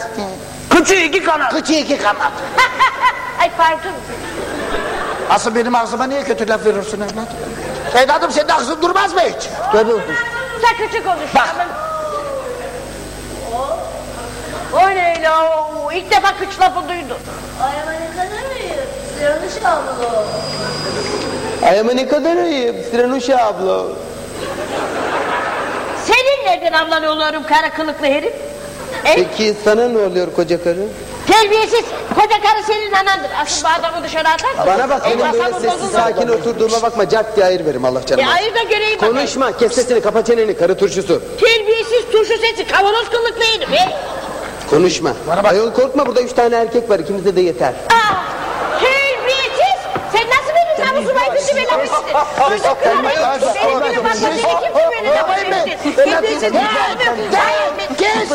Kıçı iki kanat. Kıçı iki kanat. *laughs* Ay pardon. Asıl benim ağzıma niye kötü laf verirsin evlat? Evladım senin ağzın durmaz mı hiç? Tabii. Sen küçük konuş. Bak. O ne la? o? İlk defa kıç lafı duydum. Ay ama ne kadar ayıp. Sıranı şavlu. Ay ama ne kadar ayıp Siranuşa abla. Senin nereden ablan kara kılıklı herif? E? Peki sana ne oluyor koca karı? Terbiyesiz. Koca karı senin anandır. Asıl bu adamı dışarı atar. Bana bak benim Elbasa böyle sessiz sakin oturduğuma bakma cart diye ayır verim Allah canıma. E ayır da göreyim bakayım. Konuşma kes sesini kapa çeneni karı turşusu. Terbiyesiz turşu sesi kavanoz kılıklı herif. E? Konuşma. Ayol korkma burada üç tane erkek var ikimize de yeter. Aa, terbiyesiz. Sen nasıl benim namusuma aykırı bir laf ettin? Duydun kılarım. Benim benim seni kimse böyle laf kızım. Gel, Kes.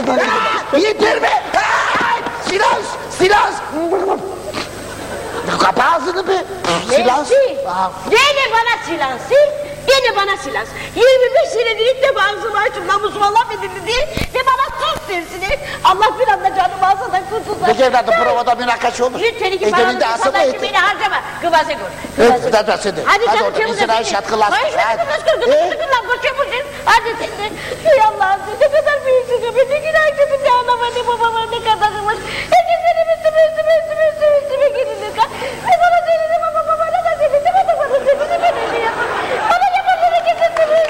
Ah, Yedirme. Ah, Silans. Silans. Kapa ağzını be. Silans. Nesi? Gene bana silansı, gene bana silans. 25 senedir ilk defa ağzımı açıp namusuma laf edildi diye ve bana sus dersin. he. Allah bir anda canımı alsa da kurtulsa. Peki evladım provada münakaşa olur. Lütfen iki paranı et. beni harcama. Kıvaze gör. Evet, Kıvaze gör. hadi, hadi. Hadi Hadi canım oradan, çabuk et. ay şatkılasın. Ay Hadi. şatkılasın. Gıdı gıdı koşamışsın. Hadi sen de. Ey Allah'ım ne kadar büyüksün. Ne günah ne anama ne babama ne kadar ıvır. Herkes benim üstüme üstüme üstüme üstüme üstüme gelinir. Ve bana denildi baba baba ne da denildi bana bana denildi ben öyle yapın. Bana yapanları getirdim üstüme. Ya bu kadar senin babanla konuşmuşsun. Beni kimse yoktur garibim. Ben sana baba diyeyim diyor. O da bana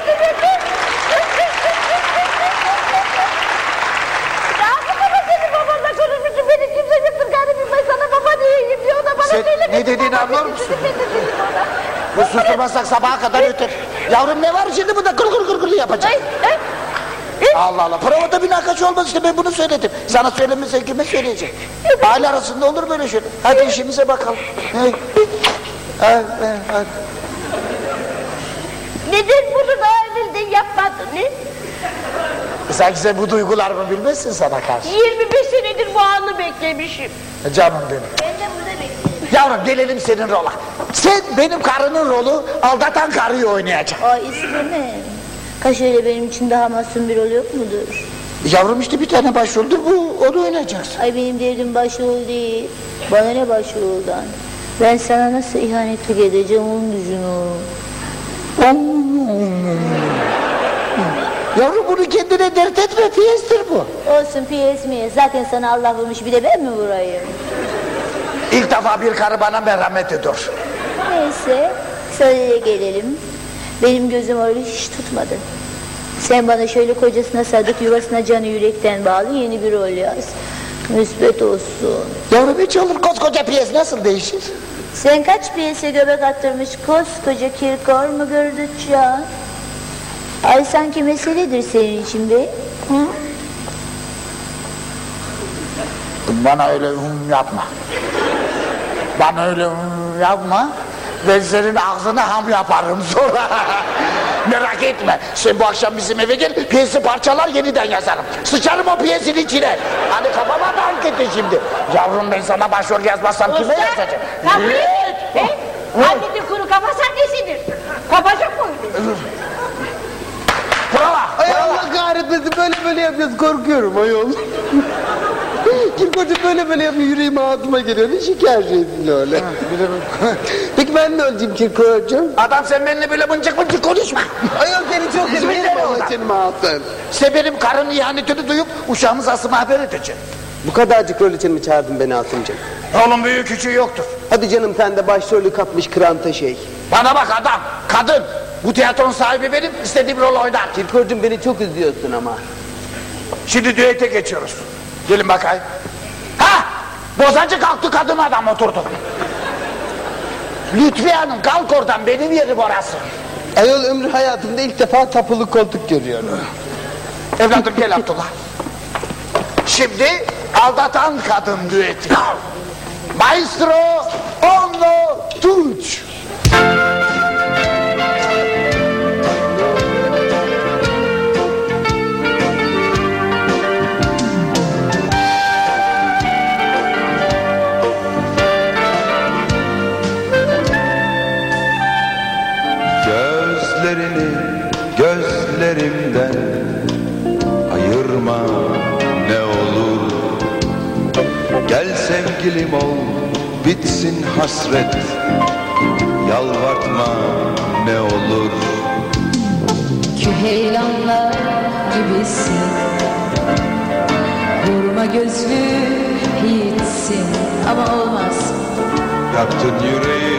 Sen ne dediğini dedi bana. Bu susturmazsak sabaha kadar öter. Yavrum ne var şimdi burada kır kır kır kır yapacak. Allah Allah. Provada münakaşa olmaz işte ben bunu söyledim. Sana söylemezsen kime söyleyecek? Aile arasında olur böyle şey. Hadi işimize bakalım. Hey. Ha, ha, ha. Neden bunu daha evvelden yapmadın? Sen bu duygularımı bilmezsin sana karşı. 25 senedir bu anı beklemişim. Canım benim. Ben de burada bekliyorum. Yavrum gelelim senin rola. Sen benim karının rolü aldatan karıyı oynayacaksın. Ay ismi ne? Kaş öyle benim için daha masum bir rol yok mudur? Yavrum işte bir tane başroldür bu onu oynayacaksın. Ay benim derdim başrol değil. Bana ne başroldan? Ben sana nasıl ihanetlik edeceğim onu düşünüyorum. Yavrum bunu kendine dert etme piyestir bu. Olsun piyes miyes? Zaten sana Allah vurmuş bir de ben mi vurayım? İlk defa bir karı bana merhamet ediyor. Neyse söyleye gelelim. Benim gözüm öyle hiç tutmadı. Sen bana şöyle kocasına sadık yuvasına canı yürekten bağlı yeni bir rol yaz. Müsbet olsun. Yavrum hiç olur koskoca piyes nasıl değişir? Sen kaç piyese göbek attırmış koskoca kirkor mu gördükçe? Ay sanki meseledir senin için be. Hı? Bana öyle hım yapma. Bana öyle hım yapma. Ben senin ağzını ham yaparım sonra. *laughs* Merak etme. Sen bu akşam bizim eve gel. Piyesi parçalar yeniden yazarım. Sıçarım o piyesin içine. Hani kafama dank etti şimdi. Yavrum ben sana başrol yazmazsam kime yazacağım? He? Halbuki kuru kafa sahnesidir. Kapacak mıydı? Ay Allah kahretmesin böyle böyle yapıyoruz korkuyorum ayol. *laughs* Kim koca böyle böyle yapıyor yüreğime ağzıma geliyor ne şeker rezil öyle. *laughs* Peki ben ne olacağım Kirkor'cum? Adam sen benimle böyle mıncık mıncık konuşma. Ayol seni çok İzmir'de mi Allah oradan? alsın. Sen benim karın ihanetini duyup uşağımız asıma haber edeceksin. Bu kadarcık rol için mi çağırdın beni Asımcığım? Oğlum büyük küçüğü yoktur. Hadi canım sen de başrolü kapmış kıranta şey. Bana bak adam, kadın. Bu tiyatronun sahibi benim, istediğim rol oynar. Kirkor'cum beni çok üzüyorsun ama. Şimdi düete geçiyoruz. Gelin bakayım. Bozacı kalktı kadın adam oturdu. Lütfiye Hanım kalk oradan benim yerim orası. Ayol ömrü hayatımda ilk defa tapulu koltuk görüyorum. Evladım gel Abdullah. Şimdi aldatan kadın düeti. Maestro Onno Tunç. Gözlerini Yaktın yüreğim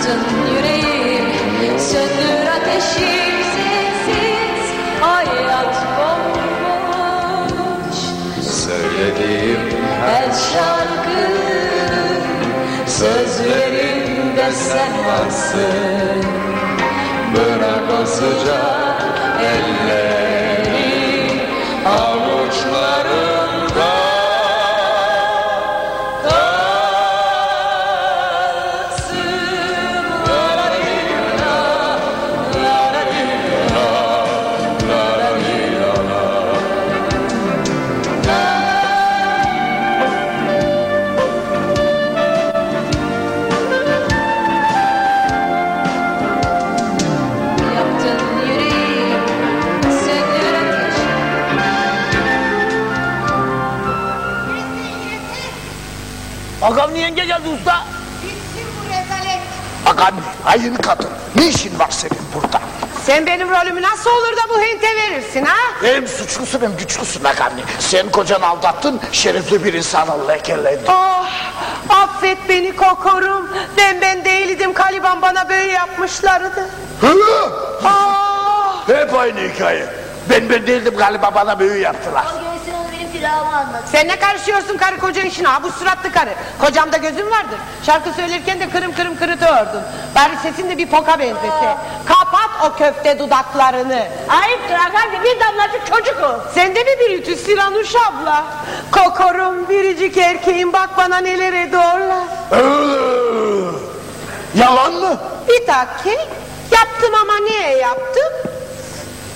Yaktın yüreğim, söndür ateşim sensiz Hayat bomboş. Söylediğim her şarkı Sözlerimde sen varsın. Bırak o sıcak elleri avuçlarımda Agam hayır kadın. Ne işin var senin burada? Sen benim rolümü nasıl olur da bu hinte verirsin ha? Hem suçlusun hem güçlüsün Agam. Sen kocanı aldattın, şerefli bir insanı lekeledin. Oh, affet beni kokorum. Ben ben değildim Kaliban bana böyle yapmışlardı. Hı? Ah, Hep aynı hikaye. Ben ben değildim galiba bana büyü yaptılar. Külahıma almak. sen ne karışıyorsun karı koca işine ha bu suratlı karı. Kocamda gözün vardır. Şarkı söylerken de kırım kırım kırıtıyordun. Bari sesin de bir poka benzese. Kapat o köfte dudaklarını. Ayıptır efendim bir damlacık çocuk o. Sende mi bir ütü Siranuş abla? Kokorum biricik erkeğim bak bana neler ediyorlar. Ee, Yalan mı? Bir dakika yaptım ama niye yaptım?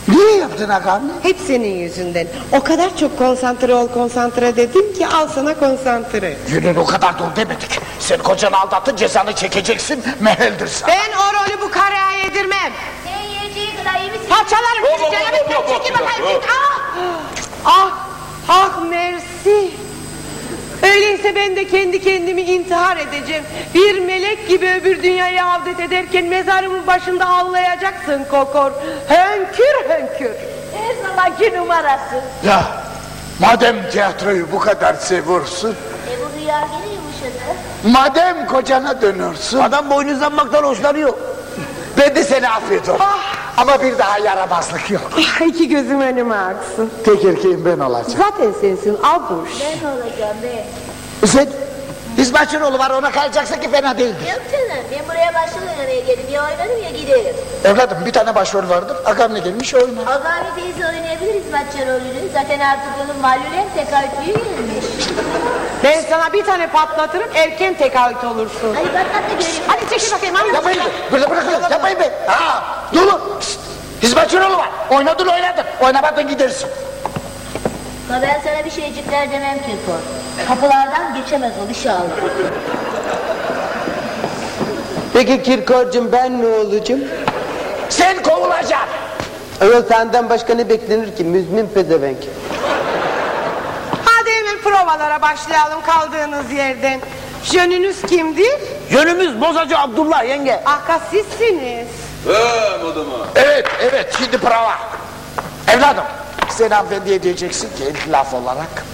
Niye yaptın Agam? Hep senin yüzünden. O kadar çok konsantre ol konsantre dedim ki al sana konsantre. Günün o kadar dur demedik. Sen kocanı aldattın cezanı çekeceksin meheldir sana. Ben o rolü bu karıya yedirmem. Sen yiyeceği kadar iyi misin? Parçalarım Hop, hop, hop, hop. Ah, ah, ah mersi. Öyleyse ben de kendi kendimi intihar edeceğim. Bir melek gibi öbür dünyayı avdet ederken mezarımın başında ağlayacaksın kokor. Hönkür hönkür. Her zamanki numarası. Ya madem tiyatroyu bu kadar seviyorsun, E bu rüya gene yumuşadı. madem kocana dönüyorsun, Adam boynuzlanmaktan hoşlanıyor. Ben de seni affediyorum. Ama bir daha yaramazlık yok. Ah, iki gözüm önüme aksın. Tek erkeğim ben olacağım. Zaten sensin abuş. Ben olacağım be. Sen hizmetçinoğlu var ona kalacaksın ki fena değildir. Yok canım ben buraya başrol oynamaya geldim. Ya oynadım ya giderim. Evladım bir tane başrol vardır. Agam ne gelmiş oyna. Agami teyze oynayabiliriz maçça rolünü. Zaten artık onun malulem tekahütlüğü gelmiş. Ben sana bir tane patlatırım erken tekahüt olursun. Hadi patlat da göreyim. Hadi çekil bakayım hadi. Yapmayın be. Böyle bırakın. Yapmayın be. Ha, durun. Hizmetçi rolu var. Oynadın oynadın. Oynamadın gidersin. Ya ben sana bir şeycikler demem Kirkor. Kapılardan geçemez o bir şey. Peki Kirkor'cum ben ne olacağım? Sen kovulacaksın. Evet senden başka ne beklenir ki müzmin pezevenk. Hadi hemen provalara başlayalım kaldığınız yerden. Jönünüz kimdir? Yönümüz bozacı Abdullah yenge. Akka sizsiniz. Evet evet şimdi prova. Evladım sen hanımefendiye diyeceksin ki ilk laf olarak.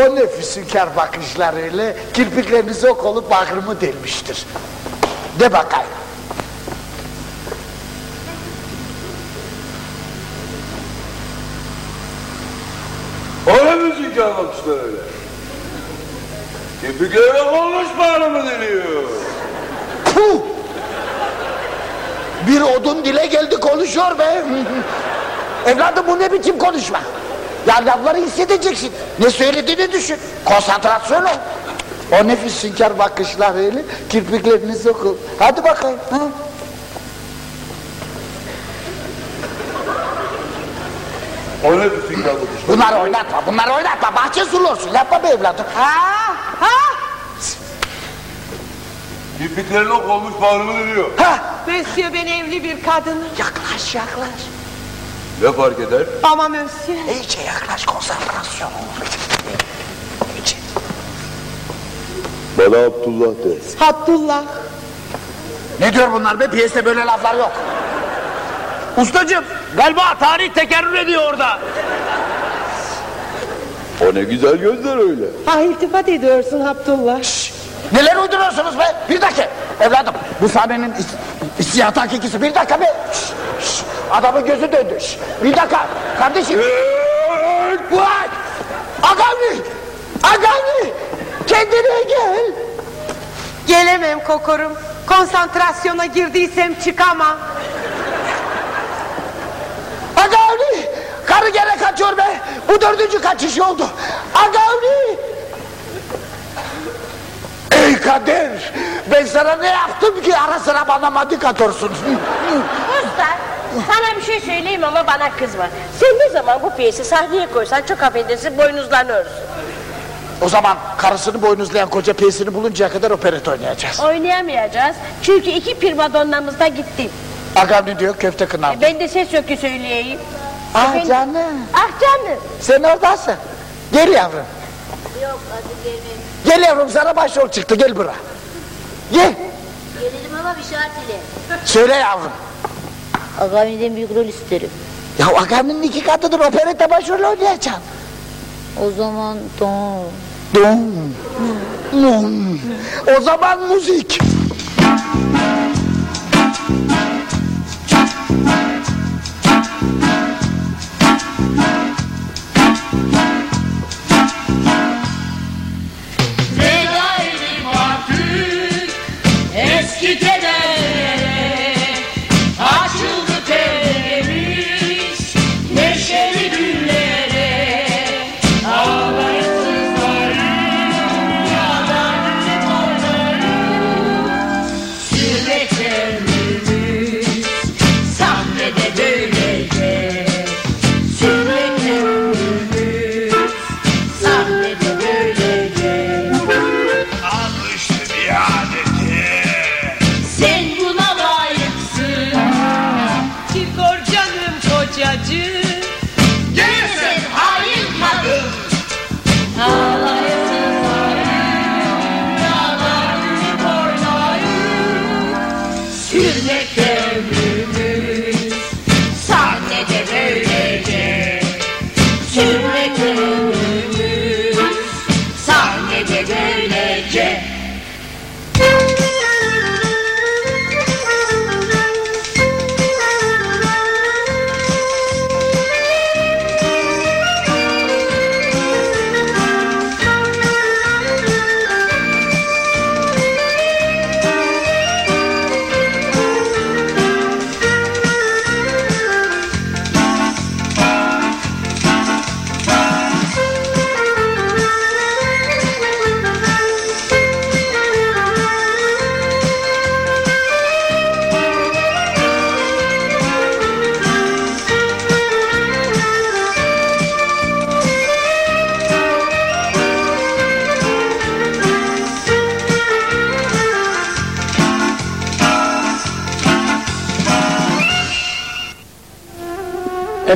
O nefis hünkâr bakışlarıyla kirpiklerinizi ok olup bağrımı delmiştir. De bakayım. Öyle müzik çalmak öyle. Kirpiklerine olmuş bağrımı deliyor. Puh! Bir odun dile geldi konuşuyor be. *laughs* Evladım bu ne biçim konuşma? Ya lafları hissedeceksin. Ne söylediğini düşün. Konsantrasyon ol. O nefis hünkâr bakışlarıyla kirpiklerinizi okul. Hadi bakayım. Ha? O ne müzik çalmak Bunları oynatma, bunları oynatma. Bahçe sulu olsun. Yapma be evladım. Ha, ha. Kirpiklerine olmuş bağrımı deliyor. Monsieur ben evli bir kadınım. Yaklaş yaklaş. Ne fark eder? Ama Monsieur. İyice yaklaş konsantrasyon. İyice. Bana Abdullah de. Abdullah. Ne diyor bunlar be? Piyeste böyle laflar yok. Ustacım galiba tarih tekerrür ediyor orada. O ne güzel gözler öyle. Ha iltifat ediyorsun Abdullah. Neler uyduruyorsunuz be? Bir dakika. Evladım bu sahnenin is istiyat hakikisi. Bir dakika be. Şş, şş. Adamın gözü döndü. Şş. Bir dakika. Kardeşim. Vay. Agami. Agami. Kendine gel. Gelemem kokorum. Konsantrasyona girdiysem çıkamam. Agami. Karı gene kaçıyor be. Bu dördüncü kaçış oldu. Agami. Ey kader. Ben sana ne yaptım ki ara sıra bana madik atıyorsun. Usta sana bir şey söyleyeyim ama bana kızma. Sen ne zaman bu piyesi sahneye koysan çok affedersin boynuzlanıyoruz. O zaman karısını boynuzlayan koca piyesini buluncaya kadar operet oynayacağız. Oynayamayacağız çünkü iki primadonnamız da gitti. Agam ne diyor köfte kınav. E, Ben de ses sökü söyleyeyim. Ah Efendim? canım. Ah canım. Sen oradasın. Gel yavrum. Yok adı gelmem. Gel yavrum sana başrol çıktı gel bura. Gel. Gelirim ama bir şart ile. Söyle yavrum. Agami'den büyük rol isterim. Ya Agam'ın iki katıdır operette başrol oynayacaksın. O zaman tamam. Dum. Dum. O zaman müzik.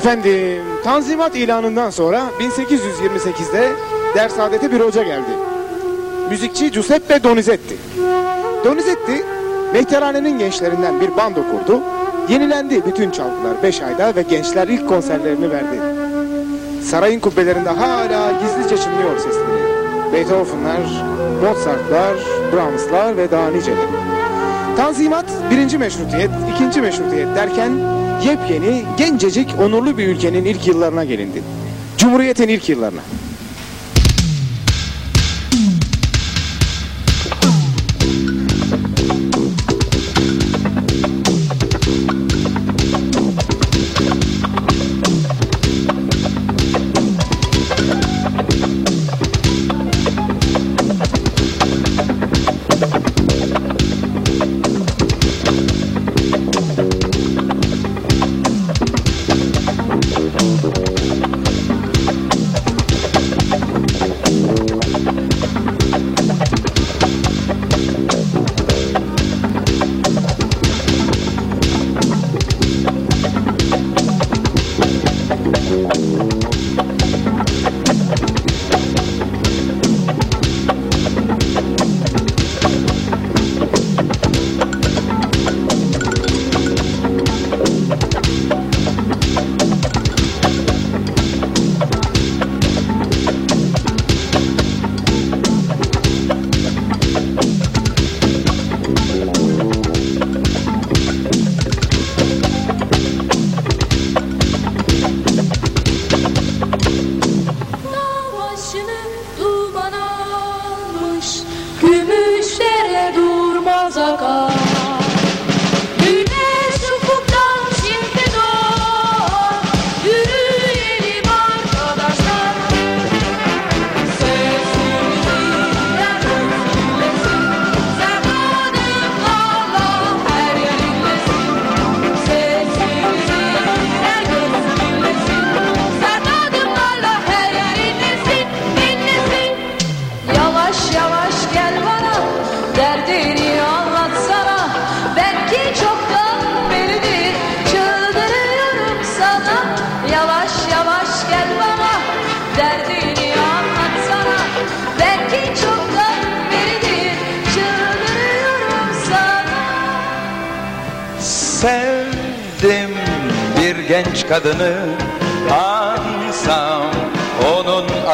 Efendim, Tanzimat ilanından sonra 1828'de Dersaadet'e bir hoca geldi. Müzikçi Giuseppe Donizetti. Donizetti, Mehterhane'nin gençlerinden bir bando kurdu. Yenilendi bütün çalgılar 5 ayda ve gençler ilk konserlerini verdi. Sarayın kubbelerinde hala gizlice çınlıyor sesleri. Beethoven'lar, Mozart'lar, Brahms'lar ve daha niceleri. Tanzimat birinci meşrutiyet, ikinci meşrutiyet derken yepyeni, gencecik, onurlu bir ülkenin ilk yıllarına gelindi. Cumhuriyetin ilk yıllarına.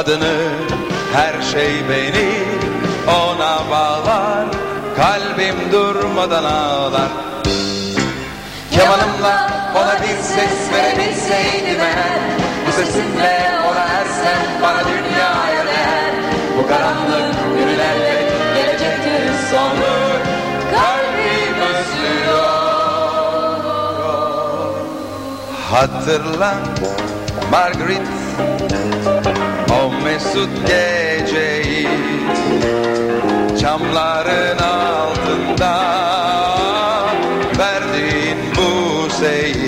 Adını Her şey beni ona bağlar. Kalbim durmadan ağlar. Kemanımla ona bir ses verebilseydim eğer Bu sesimle ona ersem bana dünyaya değer. Bu karanlık günlerle gelecektir sonu Kalbim özlüyor. Hatırla Margaret. O mesut geceyi Çamların altında Verdiğin bu seyi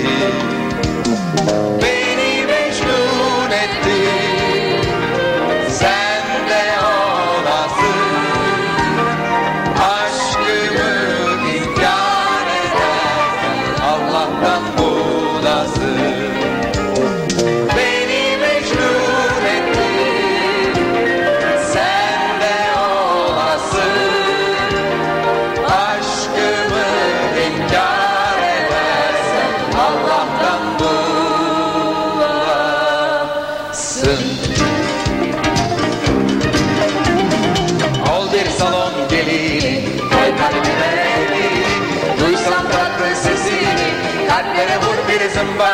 zımba.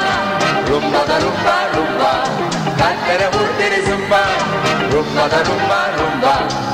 Rumba da rumba rumba. Kalplere vur bir zımba. Rumba da rumba rumba